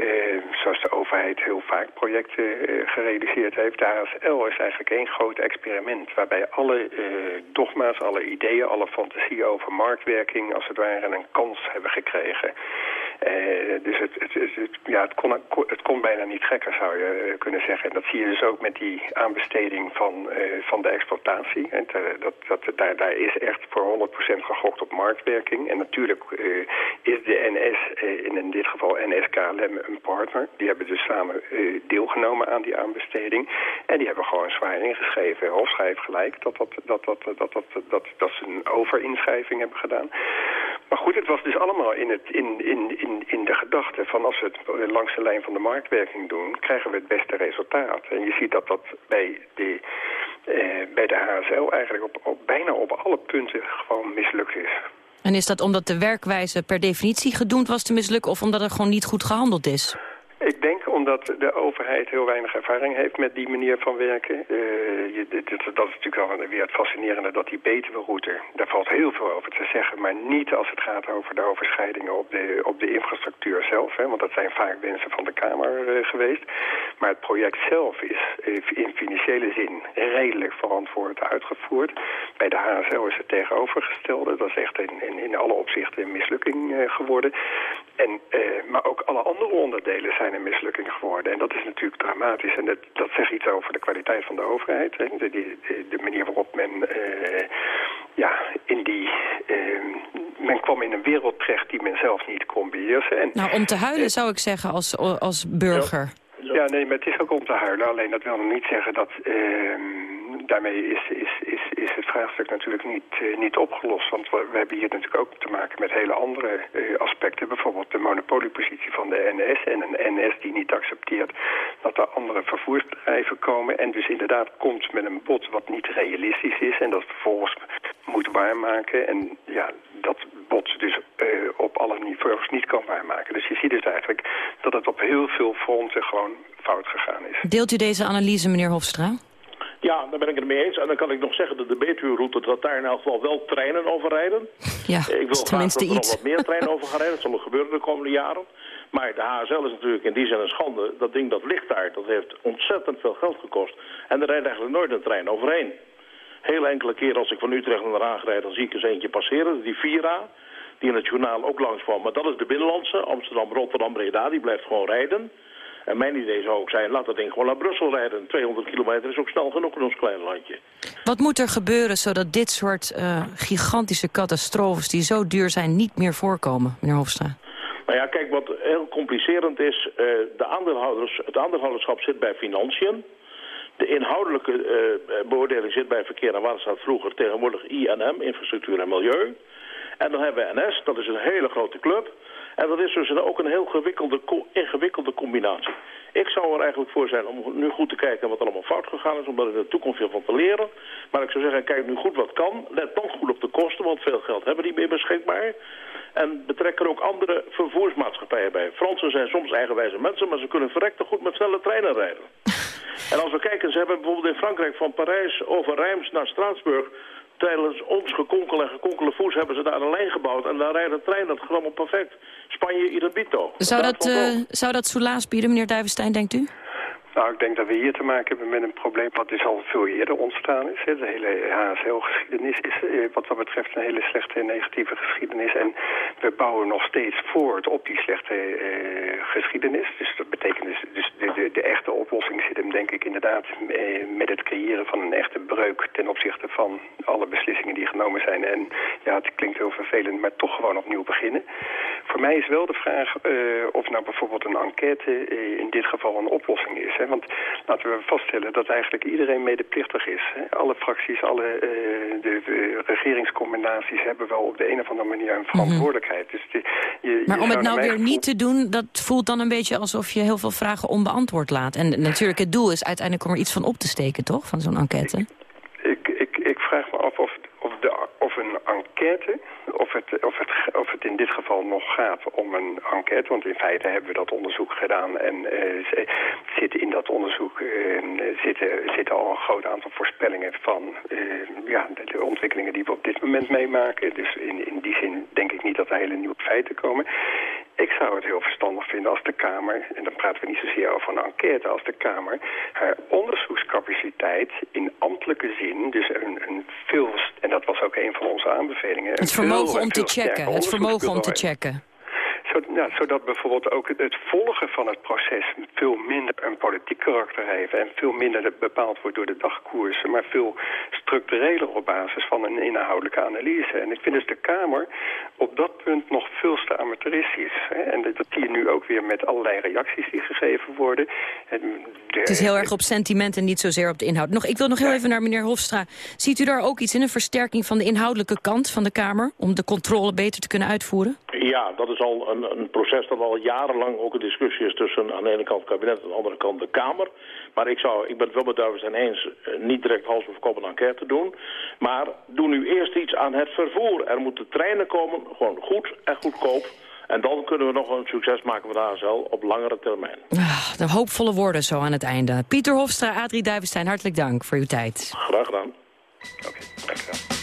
Uh, zoals de overheid heel vaak projecten uh, gerealiseerd heeft. De HSL is eigenlijk één groot experiment... waarbij alle uh, dogma's, alle ideeën, alle fantasieën over marktwerking... als het ware een kans hebben gekregen. Dus het, het, het, ja, het, kon, het kon bijna niet gekker, zou je kunnen zeggen. En dat zie je dus ook met die aanbesteding van, van de exploitatie. En dat, dat, daar, is echt voor 100% gegokt op marktwerking. En natuurlijk is de NS, in dit geval NS KLM een partner. Die hebben dus samen deelgenomen aan die aanbesteding. En die hebben gewoon zwaar ingeschreven. Hofstra heeft gelijk dat, dat, dat, dat, dat, dat, dat, dat ze een overinschrijving hebben gedaan. Maar goed, het was dus allemaal in, het, in, in, in, in de gedachte van als we het langs de lijn van de marktwerking doen, krijgen we het beste resultaat. En je ziet dat dat bij de, eh, bij de HSL eigenlijk op, op, bijna op alle punten gewoon mislukt is. En is dat omdat de werkwijze per definitie gedoemd was te mislukken... of omdat er gewoon niet goed gehandeld is? Ik denk omdat de overheid heel weinig ervaring heeft met die manier van werken. Dit, dat is natuurlijk wel weer het fascinerende dat die Betuwe-route... daar valt heel veel over te zeggen, maar niet als het gaat over de overschrijdingen op de, op de infrastructuur zelf. Hè, want dat zijn vaak wensen van de Kamer uh, geweest. Maar het project zelf is eh, in financiële zin redelijk verantwoord uitgevoerd. Bij de HSL is het tegenovergestelde. Dat is echt in, in, in alle opzichten een mislukking eh, geworden. En, eh, maar ook alle andere onderdelen zijn een mislukking geworden. En dat is natuurlijk dramatisch. En dat, dat zegt iets over de kwaliteit van de overheid. Hè. De, de, de, manier waarop men eh, ja, in die... eh, men kwam in een wereld terecht die men zelf niet kon beheersen. En, Nou, om te huilen zou ik zeggen als, als burger. ja, nee, maar het is ook om te huilen. Alleen dat wil nog niet zeggen dat... ehm, daarmee is, is, is, is het vraagstuk natuurlijk niet, eh, niet opgelost. Want we, we hebben hier natuurlijk ook te maken met hele andere eh, aspecten. Bijvoorbeeld de monopoliepositie van de NS. En een NS die niet accepteert dat er andere vervoersbedrijven komen. En dus inderdaad komt met een bod wat niet realistisch is. En dat vervolgens moet waarmaken. En ja, dat bod dus eh, op alle niveaus niet kan waarmaken. Dus je ziet dus eigenlijk dat het op heel veel fronten gewoon fout gegaan is. Deelt u deze analyse, meneer Hofstra? Ja, daar ben ik het mee eens. En dan kan ik nog zeggen dat de Betuwe-route, dat daar in elk geval wel treinen over rijden. Ja, ik wil graag dat er nog wat meer treinen over gaan rijden. Dat zal er gebeuren de komende jaren. Maar de HSL is natuurlijk in die zin een schande. Dat ding dat ligt daar, dat heeft ontzettend veel geld gekost. En er rijdt eigenlijk nooit een trein overheen. Heel enkele keer als ik van Utrecht naar Den Haag rijd, dan zie ik eens eentje passeren. Die Vira, die in het journaal ook langskwam. Maar dat is de binnenlandse, Amsterdam, Rotterdam, Breda, die blijft gewoon rijden. En mijn idee zou ook zijn, laat dat ding gewoon naar Brussel rijden. 200 kilometer is ook snel genoeg in ons kleine landje. Wat moet er gebeuren zodat dit soort eh, gigantische catastrofes... die zo duur zijn, niet meer voorkomen, meneer Hofstra? Nou ja, kijk, wat heel complicerend is, eh, de aandeelhouders, het aandeelhouderschap zit bij financiën. De inhoudelijke eh, beoordeling zit bij verkeer en waterstaat vroeger, tegenwoordig INM, infrastructuur en milieu. En dan hebben we NS, dat is een hele grote club. En dat is dus ook een heel gewikkelde, ingewikkelde combinatie. Ik zou er eigenlijk voor zijn om nu goed te kijken wat allemaal fout gegaan is, om daar in de toekomst veel van te leren. Maar ik zou zeggen, kijk nu goed wat kan. Let dan goed op de kosten, want veel geld hebben die meer beschikbaar. En betrek er ook andere vervoersmaatschappijen bij. Fransen zijn soms eigenwijze mensen, maar ze kunnen verrekte goed met snelle treinen rijden. <laughs> En als we kijken, ze hebben bijvoorbeeld in Frankrijk van Parijs over Rijms naar Straatsburg... tijdens ons gekonkel en gekonkele voes hebben ze daar een lijn gebouwd... en daar rijdt een trein, dat gaat allemaal perfect. Spanje, Irabito. Zou dat, eh, zou dat soelaas bieden, meneer Duivenstein, denkt u? Nou, ik denk dat we hier te maken hebben met een probleem wat dus al veel eerder ontstaan is. Hè. De hele HSL-geschiedenis is eh, wat dat betreft een hele slechte en negatieve geschiedenis. En we bouwen nog steeds voort op die slechte eh, geschiedenis. Dus dat betekent dus, dus de, de, de echte oplossing zit hem denk ik inderdaad eh, met het creëren van een echte breuk ten opzichte van alle beslissingen die genomen zijn. En ja, het klinkt heel vervelend, maar toch gewoon opnieuw beginnen. Voor mij is wel de vraag eh, of nou bijvoorbeeld een enquête in dit geval een oplossing is. Hè? Want laten we vaststellen dat eigenlijk iedereen medeplichtig is. Hè? Alle fracties, alle de, de regeringscombinaties hebben wel op de een of andere manier een verantwoordelijkheid. Dus je, Maar je om het nou weer niet te doen, dat voelt dan een beetje alsof je heel veel vragen onbeantwoord laat. En natuurlijk, het doel is uiteindelijk om er iets van op te steken, toch? Van zo'n enquête. Ik, ik, ik vraag me af of, of, de, of een enquête, of het, of, het, of het in dit geval nog gaat om een enquête. Want in feite hebben we dat onderzoek gedaan en eh, zitten in dat onderzoek eh, zitten, zitten al een groot aantal voorspellingen van eh, ja, de, de ontwikkelingen die we op dit moment meemaken. Dus in, in die zin denk ik niet dat er hele nieuwe feiten komen. Ik zou het heel verstandig vinden als de Kamer, en dan praten we niet zozeer over een enquête, als de Kamer haar onderzoekscapaciteit in ambtelijke zin, dus een, een veel, en dat was ook een van onze aanbevelingen. Het vermogen veel- om te checken. Het vermogen om te checken. Ja, zodat bijvoorbeeld ook het, volgen van het proces veel minder een politiek karakter heeft en veel minder bepaald wordt door de dagkoersen, maar veel structureler op basis van een inhoudelijke analyse. En ik vind dus de Kamer op dat punt nog veel te amateuristisch. En dat zie je nu ook weer met allerlei reacties die gegeven worden. En Het is heel erg op sentiment en niet zozeer op de inhoud. Nog, ik wil nog heel even naar meneer Hofstra. Ziet u daar ook iets in, een versterking van de inhoudelijke kant van de Kamer... om de controle beter te kunnen uitvoeren? Ja, dat is al een, een proces dat al jarenlang ook een discussie is tussen aan de ene kant het kabinet en aan de andere kant de Kamer. Maar ik, zou, ik ben het wel met Duivens eens, eh, niet direct hals over kop een enquête doen. Maar doe nu eerst iets aan het vervoer. Er moeten treinen komen, gewoon goed en goedkoop. En dan kunnen we nog een succes maken met ASL op langere termijn. Ah, de hoopvolle woorden zo aan het einde. Pieter Hofstra, Adrie Duivenstein, hartelijk dank voor uw tijd. Graag gedaan. put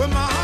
with my heart.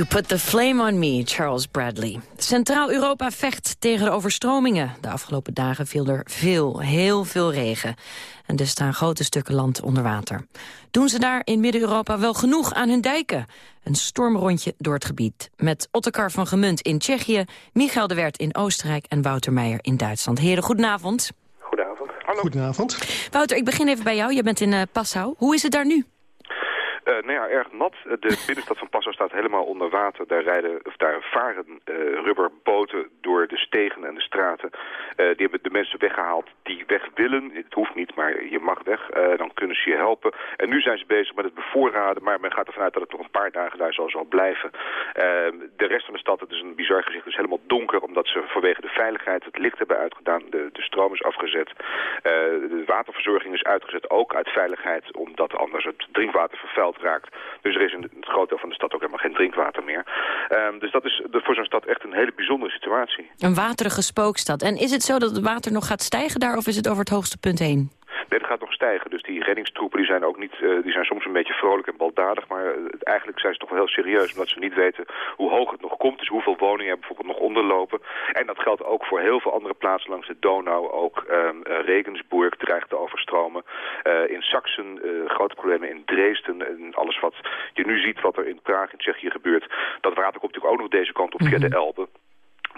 You put the flame on me, Charles Bradley. Centraal-Europa vecht tegen de overstromingen. De afgelopen dagen viel er veel, heel veel regen. En dus staan grote stukken land onder water. Doen ze daar in Midden-Europa wel genoeg aan hun dijken? Een stormrondje door het gebied. Met Ottekar van Gemunt in Tsjechië, Michael de Wert in Oostenrijk... en Wouter Meijer in Duitsland. Heren, goedenavond. Goedenavond. Hallo. Goedenavond. Wouter, ik begin even bij jou. Je bent in eh, Passau. Hoe is het daar nu? Eh, nou ja, erg nat. De <laughs> binnenstad van Passau staat helemaal onder water. Daar, rijden, of daar varen eh, rubberboten door de stegen en de straten. Eh, die hebben de mensen weggehaald die weg willen. Het hoeft niet, maar je mag weg. dan kunnen ze je helpen. En nu zijn ze bezig met het bevoorraden. Maar men gaat ervan uit dat het nog een paar dagen daar zal, zal blijven. de rest van de stad, het is een bizar gezicht, is helemaal donker. Omdat ze vanwege de veiligheid het licht hebben uitgedaan. De, de stroom is afgezet. de waterverzorging is uitgezet, ook uit veiligheid. Omdat anders het drinkwater Dus er is in het groot deel van de stad ook helemaal geen drinkwater meer. Ehm, dus dat is voor zo'n stad echt een hele bijzondere situatie. Een waterige spookstad. En is het zo dat het water nog gaat stijgen daar... of is het over het hoogste punt heen? Nee, dat gaat nog stijgen. Dus die reddingstroepen die zijn ook niet, eh, die zijn soms een beetje vrolijk en baldadig. Maar uh, eigenlijk zijn ze toch wel heel serieus. Omdat ze niet weten hoe hoog het nog komt. Dus hoeveel woningen er bijvoorbeeld nog onderlopen. En dat geldt ook voor heel veel andere plaatsen langs de Donau. Ook um, uh, Regensburg dreigt te overstromen. in Sachsen grote problemen in Dresden. En alles wat je nu ziet wat er in Praag in Tsjechië gebeurt. Dat water komt natuurlijk ook nog deze kant op via de Elbe.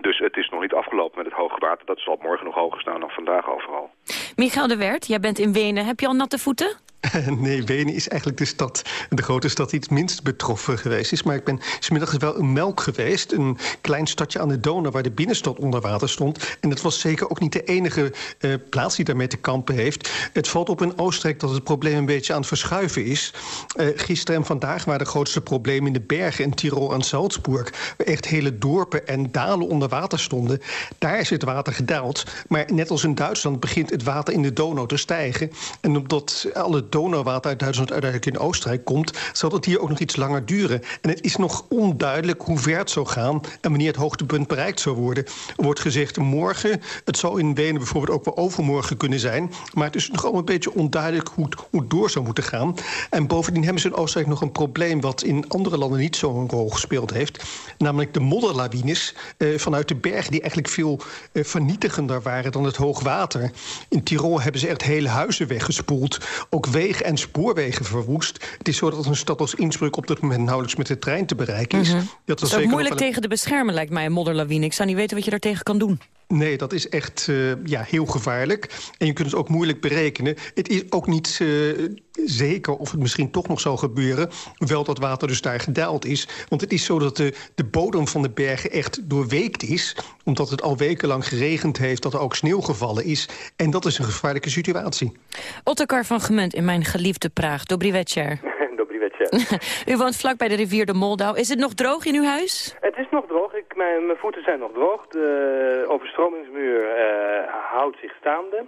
Dus het is nog niet afgelopen met het hoge water. Dat zal morgen nog hoger staan dan vandaag overal. Michael de Wert, jij bent in Wenen. Heb je al natte voeten? <laughs> Nee, Wenen is eigenlijk de stad, de grote stad die het minst betroffen geweest is. Maar ik ben smiddags wel in Melk geweest. Een klein stadje aan de Donau waar de binnenstad onder water stond. En dat was zeker ook niet de enige uh, plaats die daarmee te kampen heeft. Het valt op in Oostenrijk dat het probleem een beetje aan het verschuiven is. Uh, gisteren en vandaag waren de grootste problemen in de bergen in Tirol en Salzburg. Waar echt hele dorpen en dalen onder water stonden. Daar is het water gedaald. Maar net als in Duitsland begint het water in de Donau te stijgen. En omdat alle Donauwater uit Duitsland uiteindelijk in Oostenrijk komt... zal het hier ook nog iets langer duren. En het is nog onduidelijk hoe ver het zou gaan... en wanneer het hoogtepunt bereikt zou worden. Er wordt gezegd morgen. Het zou in Wenen bijvoorbeeld ook wel overmorgen kunnen zijn. Maar het is nog allemaal een beetje onduidelijk hoe het, hoe door zou moeten gaan. En bovendien hebben ze in Oostenrijk nog een probleem... wat in andere landen niet zo'n rol gespeeld heeft. Namelijk de modderlawines uh, vanuit de bergen... die eigenlijk veel uh, vernietigender waren dan het hoogwater. In Tirol hebben ze echt hele huizen weggespoeld. Ook wegen en spoorwegen verwoest. Het is zo dat een stad als Innsbruck op dit moment nauwelijks met de trein te bereiken is. Mm -hmm. dat is ook moeilijk tegen te beschermen, lijkt mij, een modderlawine. Ik zou niet weten wat je daartegen kan doen. Nee, dat is echt uh, ja, heel gevaarlijk. En je kunt het ook moeilijk berekenen. Het is ook niet uh, zeker of het misschien toch nog zal gebeuren... wel dat water dus daar gedaald is. Want het is zo dat de, de bodem van de bergen echt doorweekt is... omdat het al wekenlang geregend heeft, dat er ook sneeuw gevallen is. En dat is een gevaarlijke situatie. Ottekar van Gemunt in mijn geliefde Praag. Dobry večer. <laughs> <laughs> U woont vlak bij de rivier de Moldau. Is het nog droog in uw huis? Het is nog droog. Ik, mijn, mijn voeten zijn nog droog. De overstromingsmuur uh, houdt zich staande.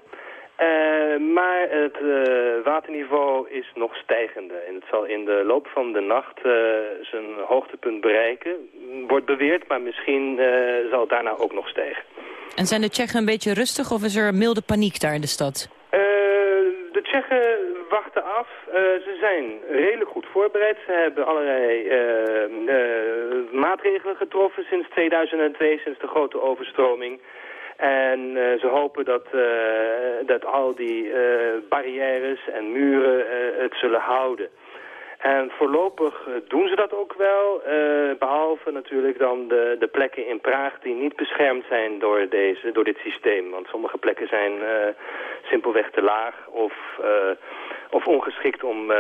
Uh, maar het uh, waterniveau is nog stijgende. En het zal in de loop van de nacht uh, zijn hoogtepunt bereiken. Wordt beweerd, maar misschien zal het daarna ook nog stijgen. En zijn de Tsjechen een beetje rustig of is er milde paniek daar in de stad? de Tsjechen wachten af. ze zijn redelijk goed voorbereid. Ze hebben allerlei maatregelen getroffen sinds 2002, sinds de grote overstroming. En uh, ze hopen dat, uh, dat al die uh, barrières en muren het zullen houden. En voorlopig doen ze dat ook wel, behalve natuurlijk dan de, de plekken in Praag die niet beschermd zijn door, deze, door dit systeem. Want sommige plekken zijn simpelweg te laag of, of ongeschikt om,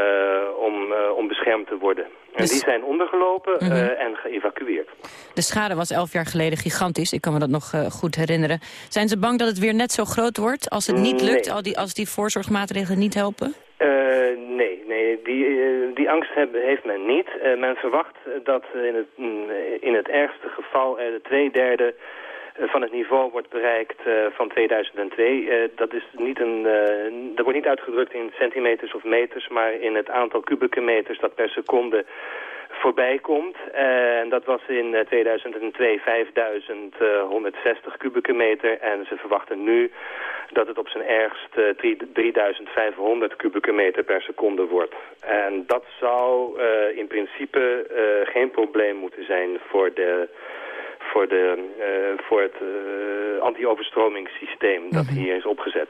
om, om beschermd te worden. En dus... die zijn ondergelopen mm -hmm. en geëvacueerd. De schade was elf jaar geleden gigantisch. Ik kan me dat nog uh, goed herinneren. Zijn ze bang dat het weer net zo groot wordt als het niet lukt, nee. al die, als die voorzorgsmaatregelen niet helpen? Uh, nee, nee die, die angst heeft men niet. men verwacht dat in het, in het ergste geval er de twee derde van het niveau wordt bereikt uh, van 2002. Uh, dat, is niet een, dat wordt niet uitgedrukt in centimeters of meters, maar in het aantal kubieke meters dat per seconde voorbij komt. En dat was in eh, 2002 5160 kubieke meter. En ze verwachten nu dat het op zijn ergst eh, drie- 3500 kubieke meter per seconde wordt. En dat zou eh, in principe eh, geen probleem moeten zijn voor, de, voor, de, eh, voor het eh, anti-overstromingssysteem dat hier is opgezet.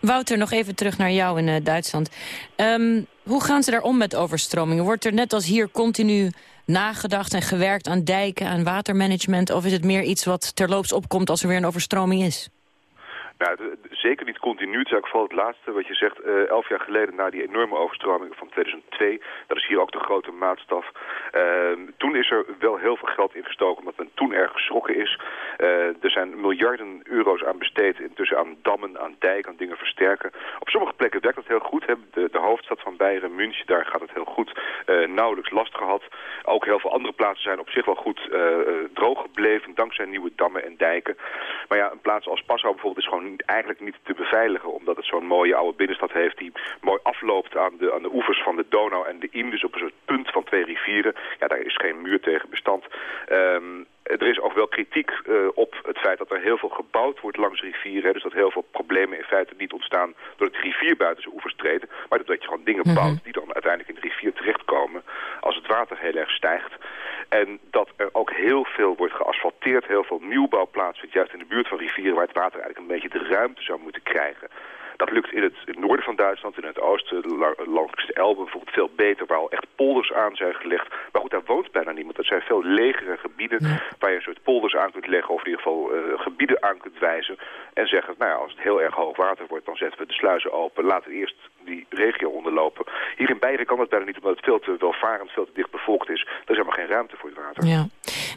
Wouter, nog even terug naar jou in eh, Duitsland. Ehm, hoe gaan ze daar om met overstromingen? Wordt er net als hier continu nagedacht en gewerkt aan dijken, aan watermanagement? Of is het meer iets wat terloops opkomt als er weer een overstroming is? Nou, zeker niet continu. Het is eigenlijk vooral het laatste wat je zegt. eh, elf jaar geleden na die enorme overstroming van 2002. Dat is hier ook de grote maatstaf. Ehm, toen is er wel heel veel geld ingestoken omdat men toen erg geschrokken is. Eh, er zijn miljarden euro's aan besteed intussen aan dammen, aan dijken, aan dingen versterken. Op sommige plekken werkt dat heel goed. De, de hoofdstad van Beieren, München, daar gaat het heel goed. Eh, nauwelijks last gehad. Ook heel veel andere plaatsen zijn op zich wel goed droog gebleven dankzij nieuwe dammen en dijken. Maar ja, een plaats als Passau bijvoorbeeld is gewoon eigenlijk niet te beveiligen. Omdat het zo'n mooie oude binnenstad heeft die mooi afloopt aan de, aan de oevers van de Donau en de Inn. Dus op een soort punt van twee rivieren. Ja, daar is geen muur tegen bestand. Ehm, er is ook wel kritiek eh, op het feit dat er heel veel gebouwd wordt langs rivieren. Hè, dus dat heel veel problemen in feite niet ontstaan doordat de rivier buiten zijn oevers treedt. Maar doordat je gewoon dingen bouwt die dan uiteindelijk in de rivier terechtkomen als het water heel erg stijgt. En dat er ook heel veel wordt geasfalteerd, heel veel nieuwbouw plaatsvindt, juist in de buurt van rivieren waar het water eigenlijk een beetje de ruimte zou moeten krijgen. Dat lukt in het, in het noorden van Duitsland, in het oosten, la- langs de Elbe bijvoorbeeld veel beter, waar al echt polders aan zijn gelegd. Maar goed, daar woont bijna niemand. Dat zijn veel legere gebieden waar je een soort polders aan kunt leggen, of in ieder geval eh, gebieden aan kunt wijzen. En zeggen, nou ja, als het heel erg hoog water wordt, dan zetten we de sluizen open, laten we eerst die regio onderlopen. Hier in Beieren kan dat bijna niet, omdat het veel te welvarend, veel te dicht bevolkt is. Er is helemaal geen ruimte voor het water. Ja.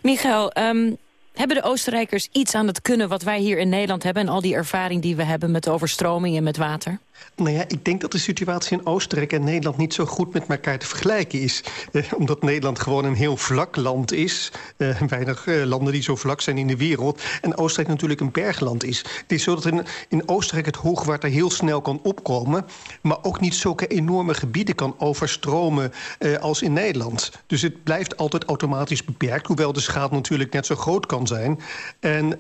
Michael, ehm, hebben de Oostenrijkers iets aan het kunnen wat wij hier in Nederland hebben... en al die ervaring die we hebben met overstroming en met water? Nou ja, ik denk dat de situatie in Oostenrijk en Nederland niet zo goed met elkaar te vergelijken is. Eh, omdat Nederland gewoon een heel vlak land is. Eh, weinig eh, landen die zo vlak zijn in de wereld. En Oostenrijk natuurlijk een bergland is. Het is zo dat in, in Oostenrijk het hoogwater heel snel kan opkomen. Maar ook niet zulke enorme gebieden kan overstromen eh, als in Nederland. Dus het blijft altijd automatisch beperkt. Hoewel de schade natuurlijk net zo groot kan zijn. En...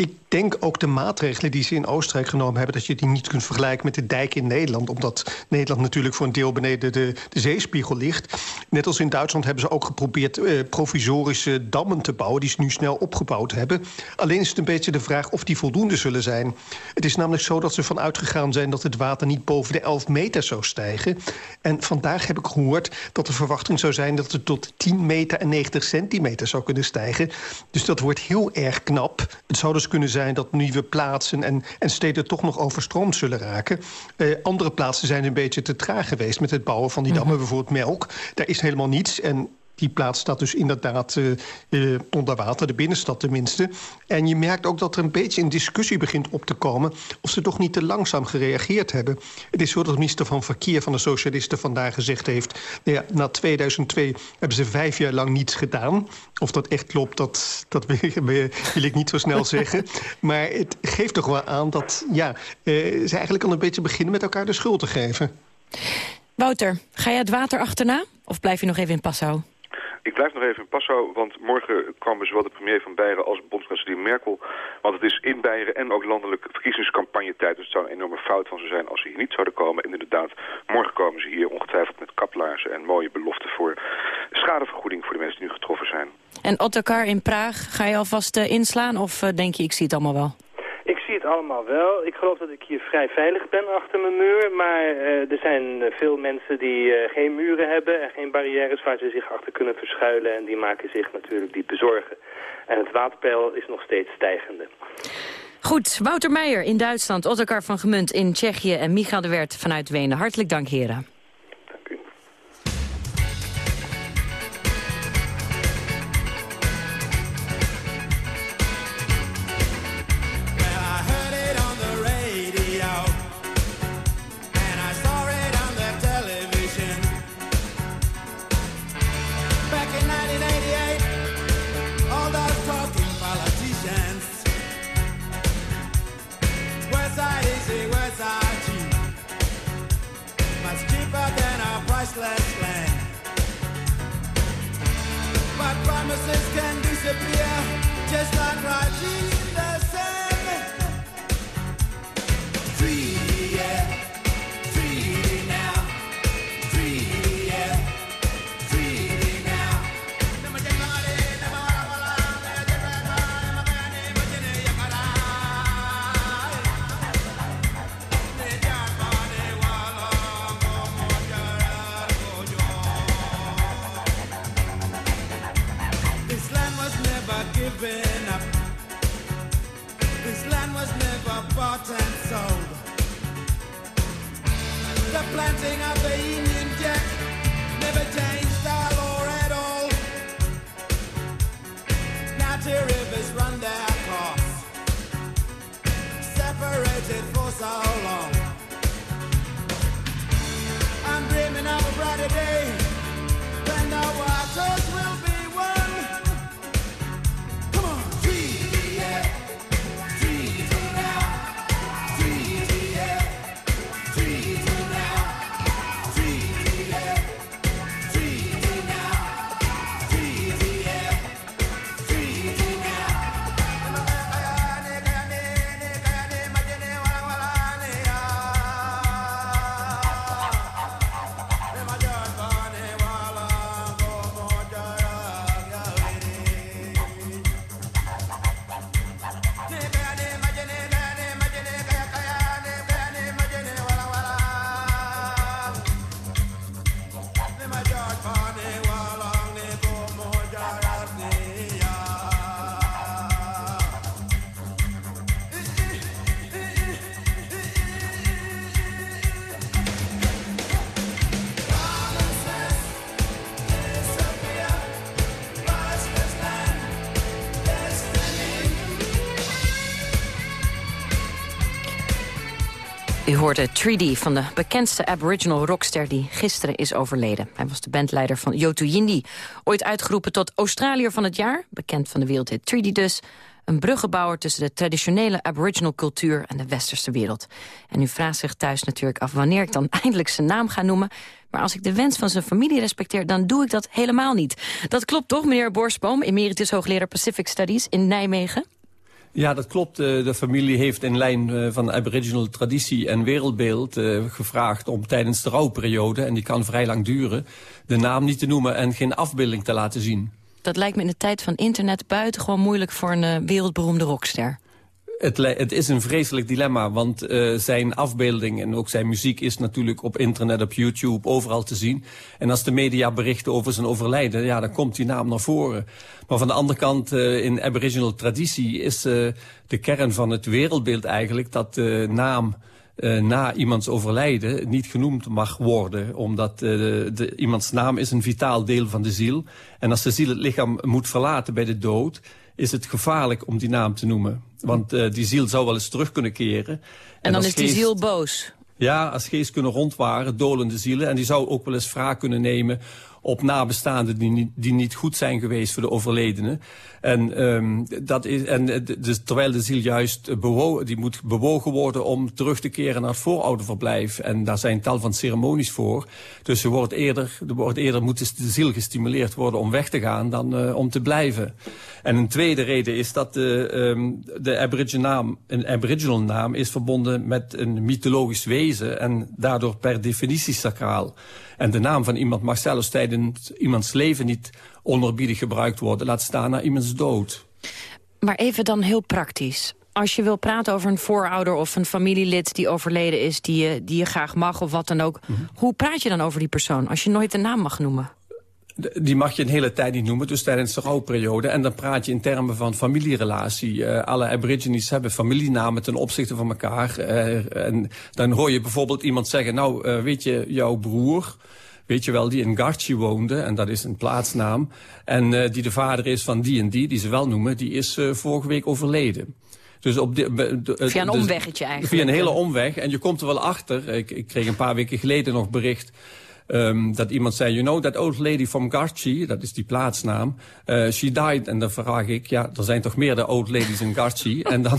ik denk ook de maatregelen die ze in Oostenrijk genomen hebben... dat je die niet kunt vergelijken met de dijk in Nederland. Omdat Nederland natuurlijk voor een deel beneden de, de zeespiegel ligt. Net als in Duitsland hebben ze ook geprobeerd eh, provisorische dammen te bouwen... die ze nu snel opgebouwd hebben. Alleen is het een beetje de vraag of die voldoende zullen zijn. Het is namelijk zo dat ze ervan uitgegaan zijn... dat het water niet boven de 11 meter zou stijgen. En vandaag heb ik gehoord dat de verwachting zou zijn... dat het tot 10 meter en 90 centimeter zou kunnen stijgen. Dus dat wordt heel erg knap. Het zou dus kunnen zijn dat nieuwe plaatsen en, en steden toch nog overstroomd zullen raken. Eh, andere plaatsen zijn een beetje te traag geweest met het bouwen van die dammen. Bijvoorbeeld Melk, daar is helemaal niets. En die plaats staat dus inderdaad uh, uh, onder water, de binnenstad tenminste. En je merkt ook dat er een beetje een discussie begint op te komen... of ze toch niet te langzaam gereageerd hebben. Het is zo dat de minister van Verkeer van de Socialisten vandaag gezegd heeft... Nou ja, na 2002 hebben ze vijf jaar lang niets gedaan. Of dat echt klopt, dat, dat <laughs> wil, ik niet zo snel zeggen. Maar het geeft toch wel aan dat ja, uh, ze eigenlijk al een beetje beginnen... met elkaar de schuld te geven. Wouter, ga je het water achterna? Of blijf je nog even in Passau? Ik blijf nog even in Passau, want morgen komen zowel de premier van Beieren als bondskanselier Merkel. Want het is in Beieren en ook landelijk verkiezingscampagnetijd. Dus het zou een enorme fout van ze zijn als ze hier niet zouden komen. En inderdaad, morgen komen ze hier ongetwijfeld met kaplaarzen en mooie beloften voor schadevergoeding voor de mensen die nu getroffen zijn. En Ottokar in Praag, ga je alvast uh, inslaan of uh, denk je ik zie het allemaal wel? Allemaal wel. Ik geloof dat ik hier vrij veilig ben achter mijn muur. Maar uh, er zijn veel mensen die uh, geen muren hebben en geen barrières waar ze zich achter kunnen verschuilen. En die maken zich natuurlijk diepe zorgen. En het waterpeil is nog steeds stijgende. Goed, Wouter Meijer in Duitsland, Ottokar van Gemunt in Tsjechië en Micha de Wert vanuit Wenen. Hartelijk dank, heren. Hoorde 3D van de bekendste aboriginal rockster die gisteren is overleden. Hij was de bandleider van Yotu Yindi. Ooit uitgeroepen tot Australiër van het jaar, bekend van de wereldhit 3D dus. Een bruggenbouwer tussen de traditionele aboriginal cultuur en de westerse wereld. En u vraagt zich thuis natuurlijk af wanneer ik dan <laughs> eindelijk zijn naam ga noemen. Maar als ik de wens van zijn familie respecteer, dan doe ik dat helemaal niet. Dat klopt toch, meneer Borsboom, emeritus hoogleraar Pacific Studies in Nijmegen? Ja, dat klopt. Eh, De familie heeft in lijn eh, van aboriginal traditie en wereldbeeld eh, gevraagd om tijdens de rouwperiode, en die kan vrij lang duren, de naam niet te noemen en geen afbeelding te laten zien. Dat lijkt me in de tijd van internet buitengewoon moeilijk voor een wereldberoemde rockster. Het, het is een vreselijk dilemma, want eh, zijn afbeelding en ook zijn muziek is natuurlijk op internet, op YouTube, overal te zien. En als de media berichten over zijn overlijden, ja, dan komt die naam naar voren. Maar van de andere kant, eh, in aboriginal traditie is eh, de kern van het wereldbeeld eigenlijk dat de naam na iemands overlijden niet genoemd mag worden. Omdat de, de, iemands naam is een vitaal deel van de ziel. En als de ziel het lichaam moet verlaten bij de dood is het gevaarlijk om die naam te noemen. Want eh, die ziel zou wel eens terug kunnen keren. En, dan is die ziel boos. Ja, als geest kunnen rondwaren, dolende zielen. En die zou ook wel eens wraak kunnen nemen op nabestaanden die niet, die niet goed zijn geweest voor de overledene. En, ehm, dat is, en dus terwijl de ziel juist eh, bewo die moet bewogen worden om terug te keren naar het voorouderverblijf. En daar zijn tal van ceremonies voor. Dus er wordt eerder, er wordt eerder moet de ziel gestimuleerd worden om weg te gaan dan eh, om te blijven. En een tweede reden is dat de, ehm, de aboriginal naam, een aboriginal naam is verbonden met een mythologisch wezen en daardoor per definitie sacraal. En de naam van iemand mag zelfs tijdens iemands leven niet onerbiedig gebruikt worden, laat staan na iemands dood. Maar even dan heel praktisch. Als je wil praten over een voorouder of een familielid die overleden is... die je, die je graag mag of wat dan ook... Mhm. hoe praat je dan over die persoon als je nooit de naam mag noemen? Die mag je een hele tijd niet noemen, dus tijdens de rouwperiode. En dan praat je in termen van familierelatie. Eh, alle aborigines hebben familienamen ten opzichte van elkaar. Eh, en dan hoor je bijvoorbeeld iemand zeggen... nou, eh, weet je, jouw broer... Weet je wel, die in Garchi woonde, en dat is een plaatsnaam. En die de vader is van die en die, die ze wel noemen... die is vorige week overleden. Dus op de, be- de- Via een dus- omweggetje eigenlijk. Via een hele omweg. En je komt er wel achter. Ik, ik kreeg een paar weken geleden nog bericht ehm, dat iemand zei, you know that old lady from Garchi, dat is die plaatsnaam, eh, she died. En dan vraag ik, ja, er zijn toch meer de old ladies in Garchi? <laughs> en dan,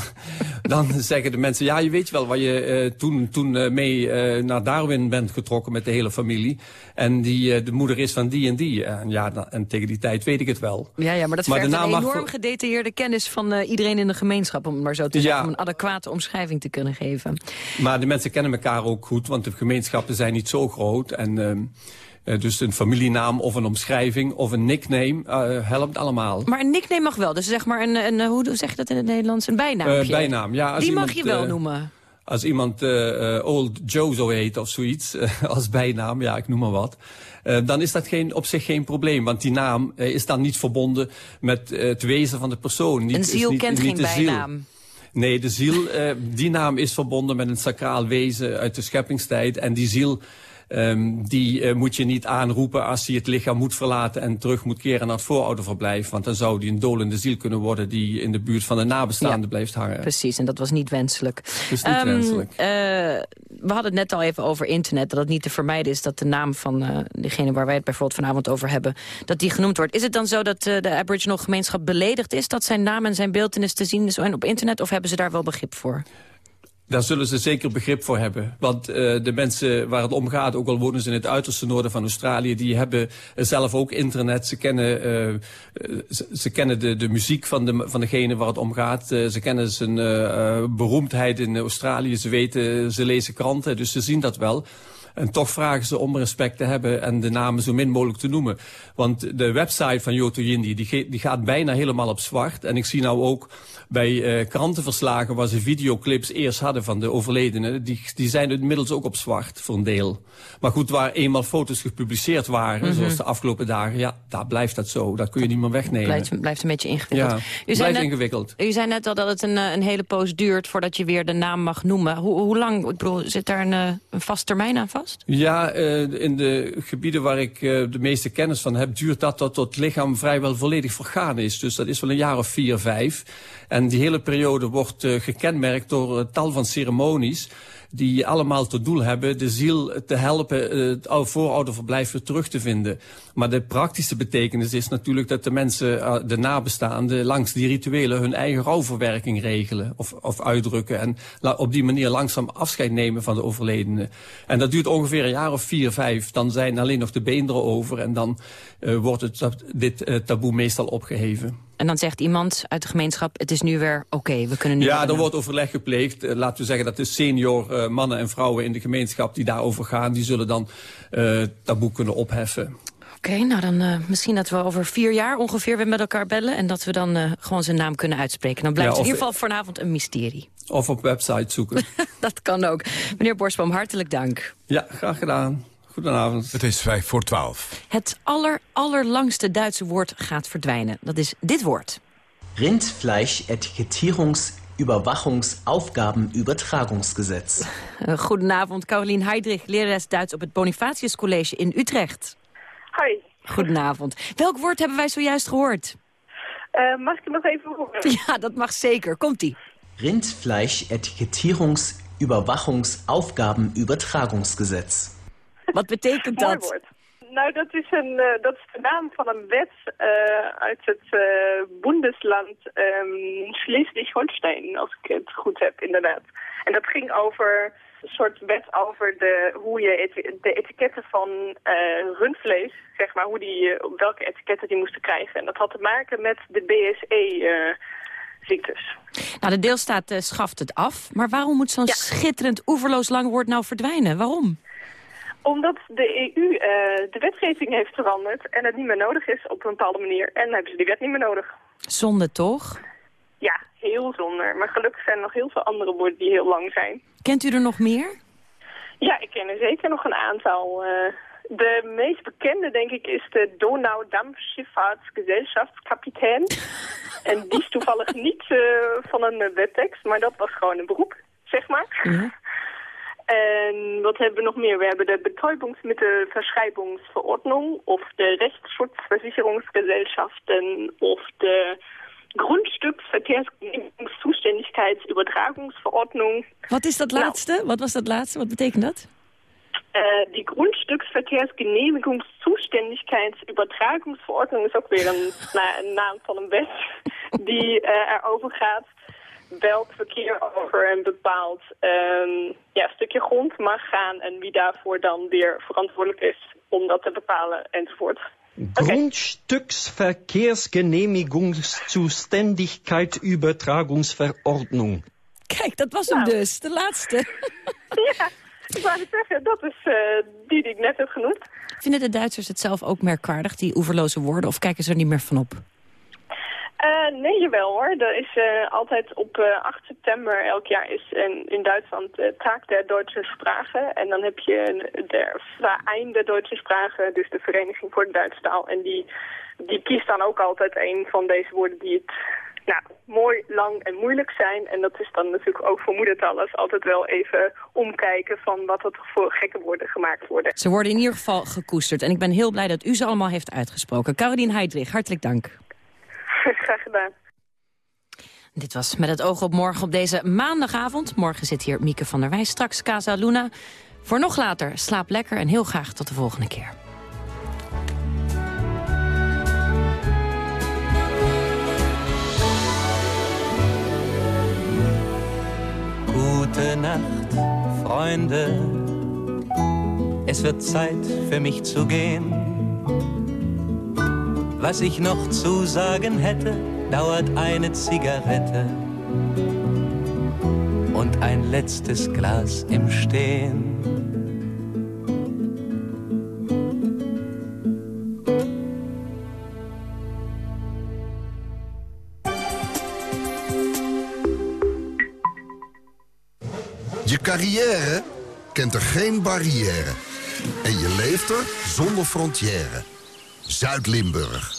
dan zeggen de mensen, ja, je weet wel waar je eh, toen, toen eh, mee naar Darwin bent getrokken met de hele familie. En die, de moeder is van die en die. En, ja, dan- en tegen die tijd weet ik het wel. Ja, ja, maar dat Maar vergt een mag enorm gedetailleerde kennis van iedereen in de gemeenschap... om het maar zo te Ja. zeggen, om een adequate omschrijving te kunnen geven. Maar de mensen kennen elkaar ook goed, want de gemeenschappen zijn niet zo groot. En eh, dus een familienaam of een omschrijving of een nickname eh, helpt allemaal. Maar een nickname mag wel, dus zeg maar een, een hoe zeg je dat in het Nederlands? Een bijnaampje. Eh, bijnaam, ja. Als Die mag je wel noemen. Als iemand Old Joe zo heet of zoiets, <laughs> als bijnaam, ja, ik noem maar wat. dan is dat geen, op zich geen probleem. Want die naam is dan niet verbonden met het wezen van de persoon. Niet, Een is ziel niet, kent niet geen ziel. bijnaam. Nee, de ziel, die naam is verbonden met een sacraal wezen uit de scheppingstijd. En die ziel, ehm, die eh, moet je niet aanroepen als hij het lichaam moet verlaten... en terug moet keren naar het voorouderverblijf. Want dan zou die een dolende ziel kunnen worden... die in de buurt van de nabestaanden blijft hangen. Precies, en dat was niet wenselijk. Dat is niet Ehm, wenselijk. eh, we hadden het net al even over internet. Dat het niet te vermijden is dat de naam van eh, degene waar wij het bijvoorbeeld vanavond over hebben... dat die genoemd wordt. Is het dan zo dat de aboriginal gemeenschap beledigd is... dat zijn naam en zijn beeldenis te zien is op internet? Of hebben ze daar wel begrip voor? Daar zullen ze zeker begrip voor hebben. Want eh, de mensen waar het om gaat, ook al wonen ze in het uiterste noorden van Australië... die hebben zelf ook internet. Ze kennen, eh, ze, kennen de, de muziek van, de, van degene waar het om gaat. Ze kennen zijn beroemdheid in Australië. Ze weten, ze lezen kranten, dus ze zien dat wel. En toch vragen ze om respect te hebben en de namen zo min mogelijk te noemen. Want de website van Joto Yindi die, die gaat bijna helemaal op zwart. En ik zie nou ook bij eh, krantenverslagen waar ze videoclips eerst hadden van de overledenen... Die, die zijn inmiddels ook op zwart voor een deel. Maar goed, waar eenmaal foto's gepubliceerd waren, Mhm. zoals de afgelopen dagen... ja, daar blijft dat zo. Dat kun je niet meer wegnemen. Blijft, blijft een beetje ingewikkeld. Ja, U blijft zei net- ingewikkeld. U zei net al dat het een, eh, een hele poos duurt voordat je weer de naam mag noemen. Hoe, hoe lang, ik bedoel, zit daar een, eh, een vast termijn aan vast? Ja, eh, in de gebieden waar ik eh, de meeste kennis van heb... duurt dat tot het lichaam vrijwel volledig vergaan is. Dus dat is wel een jaar of vier, vijf. En die hele periode wordt eh, gekenmerkt door tal van ceremonies... die allemaal tot doel hebben de ziel te helpen eh, het oude voorouderverblijf weer terug te vinden. Maar de praktische betekenis is natuurlijk dat de mensen, eh, de nabestaanden... langs die rituelen hun eigen rouwverwerking regelen of, of uitdrukken... en op die manier langzaam afscheid nemen van de overledene. En dat duurt ongeveer een jaar of vier, vijf. Dan zijn alleen nog de beenderen over en dan eh, wordt het, dit taboe meestal opgeheven. En dan zegt iemand uit de gemeenschap, het is nu weer oké, we kunnen nu... Ja, er wordt overleg gepleegd. Eh, laten we zeggen dat de senior eh, mannen en vrouwen in de gemeenschap die daarover gaan... die zullen dan eh taboe kunnen opheffen. Oké, nou dan misschien dat we over vier jaar ongeveer weer met elkaar bellen... en dat we dan gewoon zijn naam kunnen uitspreken. Dan blijft Ja, het in ieder geval vanavond een mysterie. Of op website zoeken. <laughs> dat kan ook. Meneer Borstboom, hartelijk dank. ja, graag gedaan. Goedenavond. Het is vijf voor twaalf. Het aller, allerlangste Duitse woord gaat verdwijnen. Dat is dit woord. Rindfleisch-Etikettierungs-Überwachungsaufgabenübertragungsgesetz. <laughs> Eh, goedenavond, Carolien Heidrich, lerares Duits op het Bonifatius College in Utrecht. Hoi. Goedenavond. Welk woord hebben wij zojuist gehoord? Eh, mag ik het nog even horen? <laughs> Ja, dat mag zeker. Komt-ie. Rindfleisch-Etikettierungs-Überwachungsaufgabenübertragungsgesetz. Wat betekent dat? Nou, dat is, een, eh, dat is de naam van een wet eh, uit het eh, Bundesland ehm Schleswig-Holstein, als ik het goed heb, inderdaad. En dat ging over een soort wet over de, hoe je de etiketten van rundvlees, zeg maar, hoe die, welke etiketten die moesten krijgen. En dat had te maken met de BSE-ziektes. Nou, de deelstaat schaft het af. Maar waarom moet zo'n schitterend, oeverloos lang woord nou verdwijnen? Waarom? Omdat de EU eh, de wetgeving heeft veranderd en het niet meer nodig is op een bepaalde manier. En dan hebben ze die wet niet meer nodig. Zonde toch? Ja, heel zonde. Maar gelukkig zijn er nog heel veel andere woorden die heel lang zijn. Kent u er nog meer? Ja, ik ken er zeker nog een aantal. eh. de meest bekende, denk ik, is de Donaudampfschiffvaartsgesellschaftskapitein. <laughs> en die is toevallig niet eh, van een wettekst, maar dat was gewoon een beroep, zeg maar. En wat hebben we nog meer? We hebben de Betäubungsmittelverschreibungsverordnung of de Rechtsschutzversicherungsgesellschaften of de Grundstücksverkehrsgenehmigungszuständigkeitsübertragungsverordnung. Wat is dat laatste? Wat was dat laatste? Wat betekent dat? Äh, die Grundstücksverkehrsgenehmigungszuständigkeitsübertragungsverordnung is ook weer een, <laughs> na- een naam van een wet die eh, erover gaat welk verkeer over een bepaald ehm, ja, stukje grond mag gaan en wie daarvoor dan weer verantwoordelijk is om dat te bepalen enzovoort. Grundstücksverkehrsgenehmigungszuständigkeitsübertragungsverordnung. Kijk, dat was hem dus, de laatste. <laughs> ja, ik wou het zeggen, dat is eh, die die ik net heb genoemd. Vinden de Duitsers het zelf ook merkwaardig, die oeverloze woorden, of kijken ze er niet meer van op? Eh, nee, jawel hoor. Er is eh, altijd op eh, 8 september elk jaar is in, in Duitsland de taak der Duitse Sprache. En dan heb je de Verein der Duitse Sprache, dus de Vereniging voor de Duitse Taal. En die, die kiest dan ook altijd een van deze woorden die het nou, mooi, lang en moeilijk zijn. En dat is dan natuurlijk ook voor moedertallers altijd wel even omkijken van wat er voor gekke woorden gemaakt worden. Ze worden in ieder geval gekoesterd. En ik ben heel blij dat u ze allemaal heeft uitgesproken. Caroline Heidrich, hartelijk dank. Graag gedaan. Dit was Met het oog op morgen op deze maandagavond. Morgen zit hier Mieke van der Wij, straks Casa Luna. Voor nog later, slaap lekker en heel graag tot de volgende keer. Gute Nacht, Freunde. Es wird Zeit für mich zu gehen. Was ich noch zu sagen hätte, dauert eine Zigarette und ein letztes Glas im Stehen. Je carrière kent er geen barrière. En je leeft er zonder frontière. Zuid-Limburg.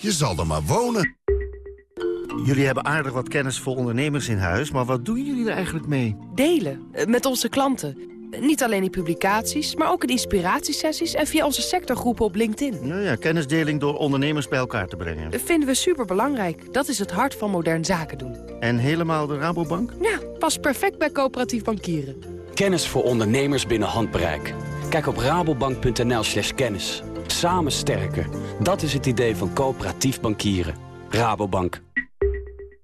Je zal er maar wonen. Jullie hebben aardig wat kennis voor ondernemers in huis, maar wat doen jullie er eigenlijk mee? Delen, eh, met onze klanten. Niet alleen in publicaties, maar ook in inspiratiesessies... en via onze sectorgroepen op LinkedIn. Nou ja, kennisdeling door ondernemers bij elkaar te brengen. Dat vinden we superbelangrijk. Dat is het hart van modern zaken doen. En helemaal de Rabobank? Ja, past perfect bij coöperatief bankieren. Kennis voor ondernemers binnen handbereik. Kijk op rabobank.nl slash kennis. Samen sterker. Dat is het idee van coöperatief bankieren. Rabobank.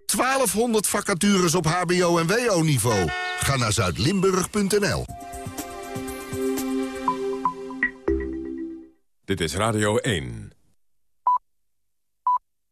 1200 vacatures op hbo- en wo-niveau. Ga naar zuidlimburg.nl. Dit is Radio 1.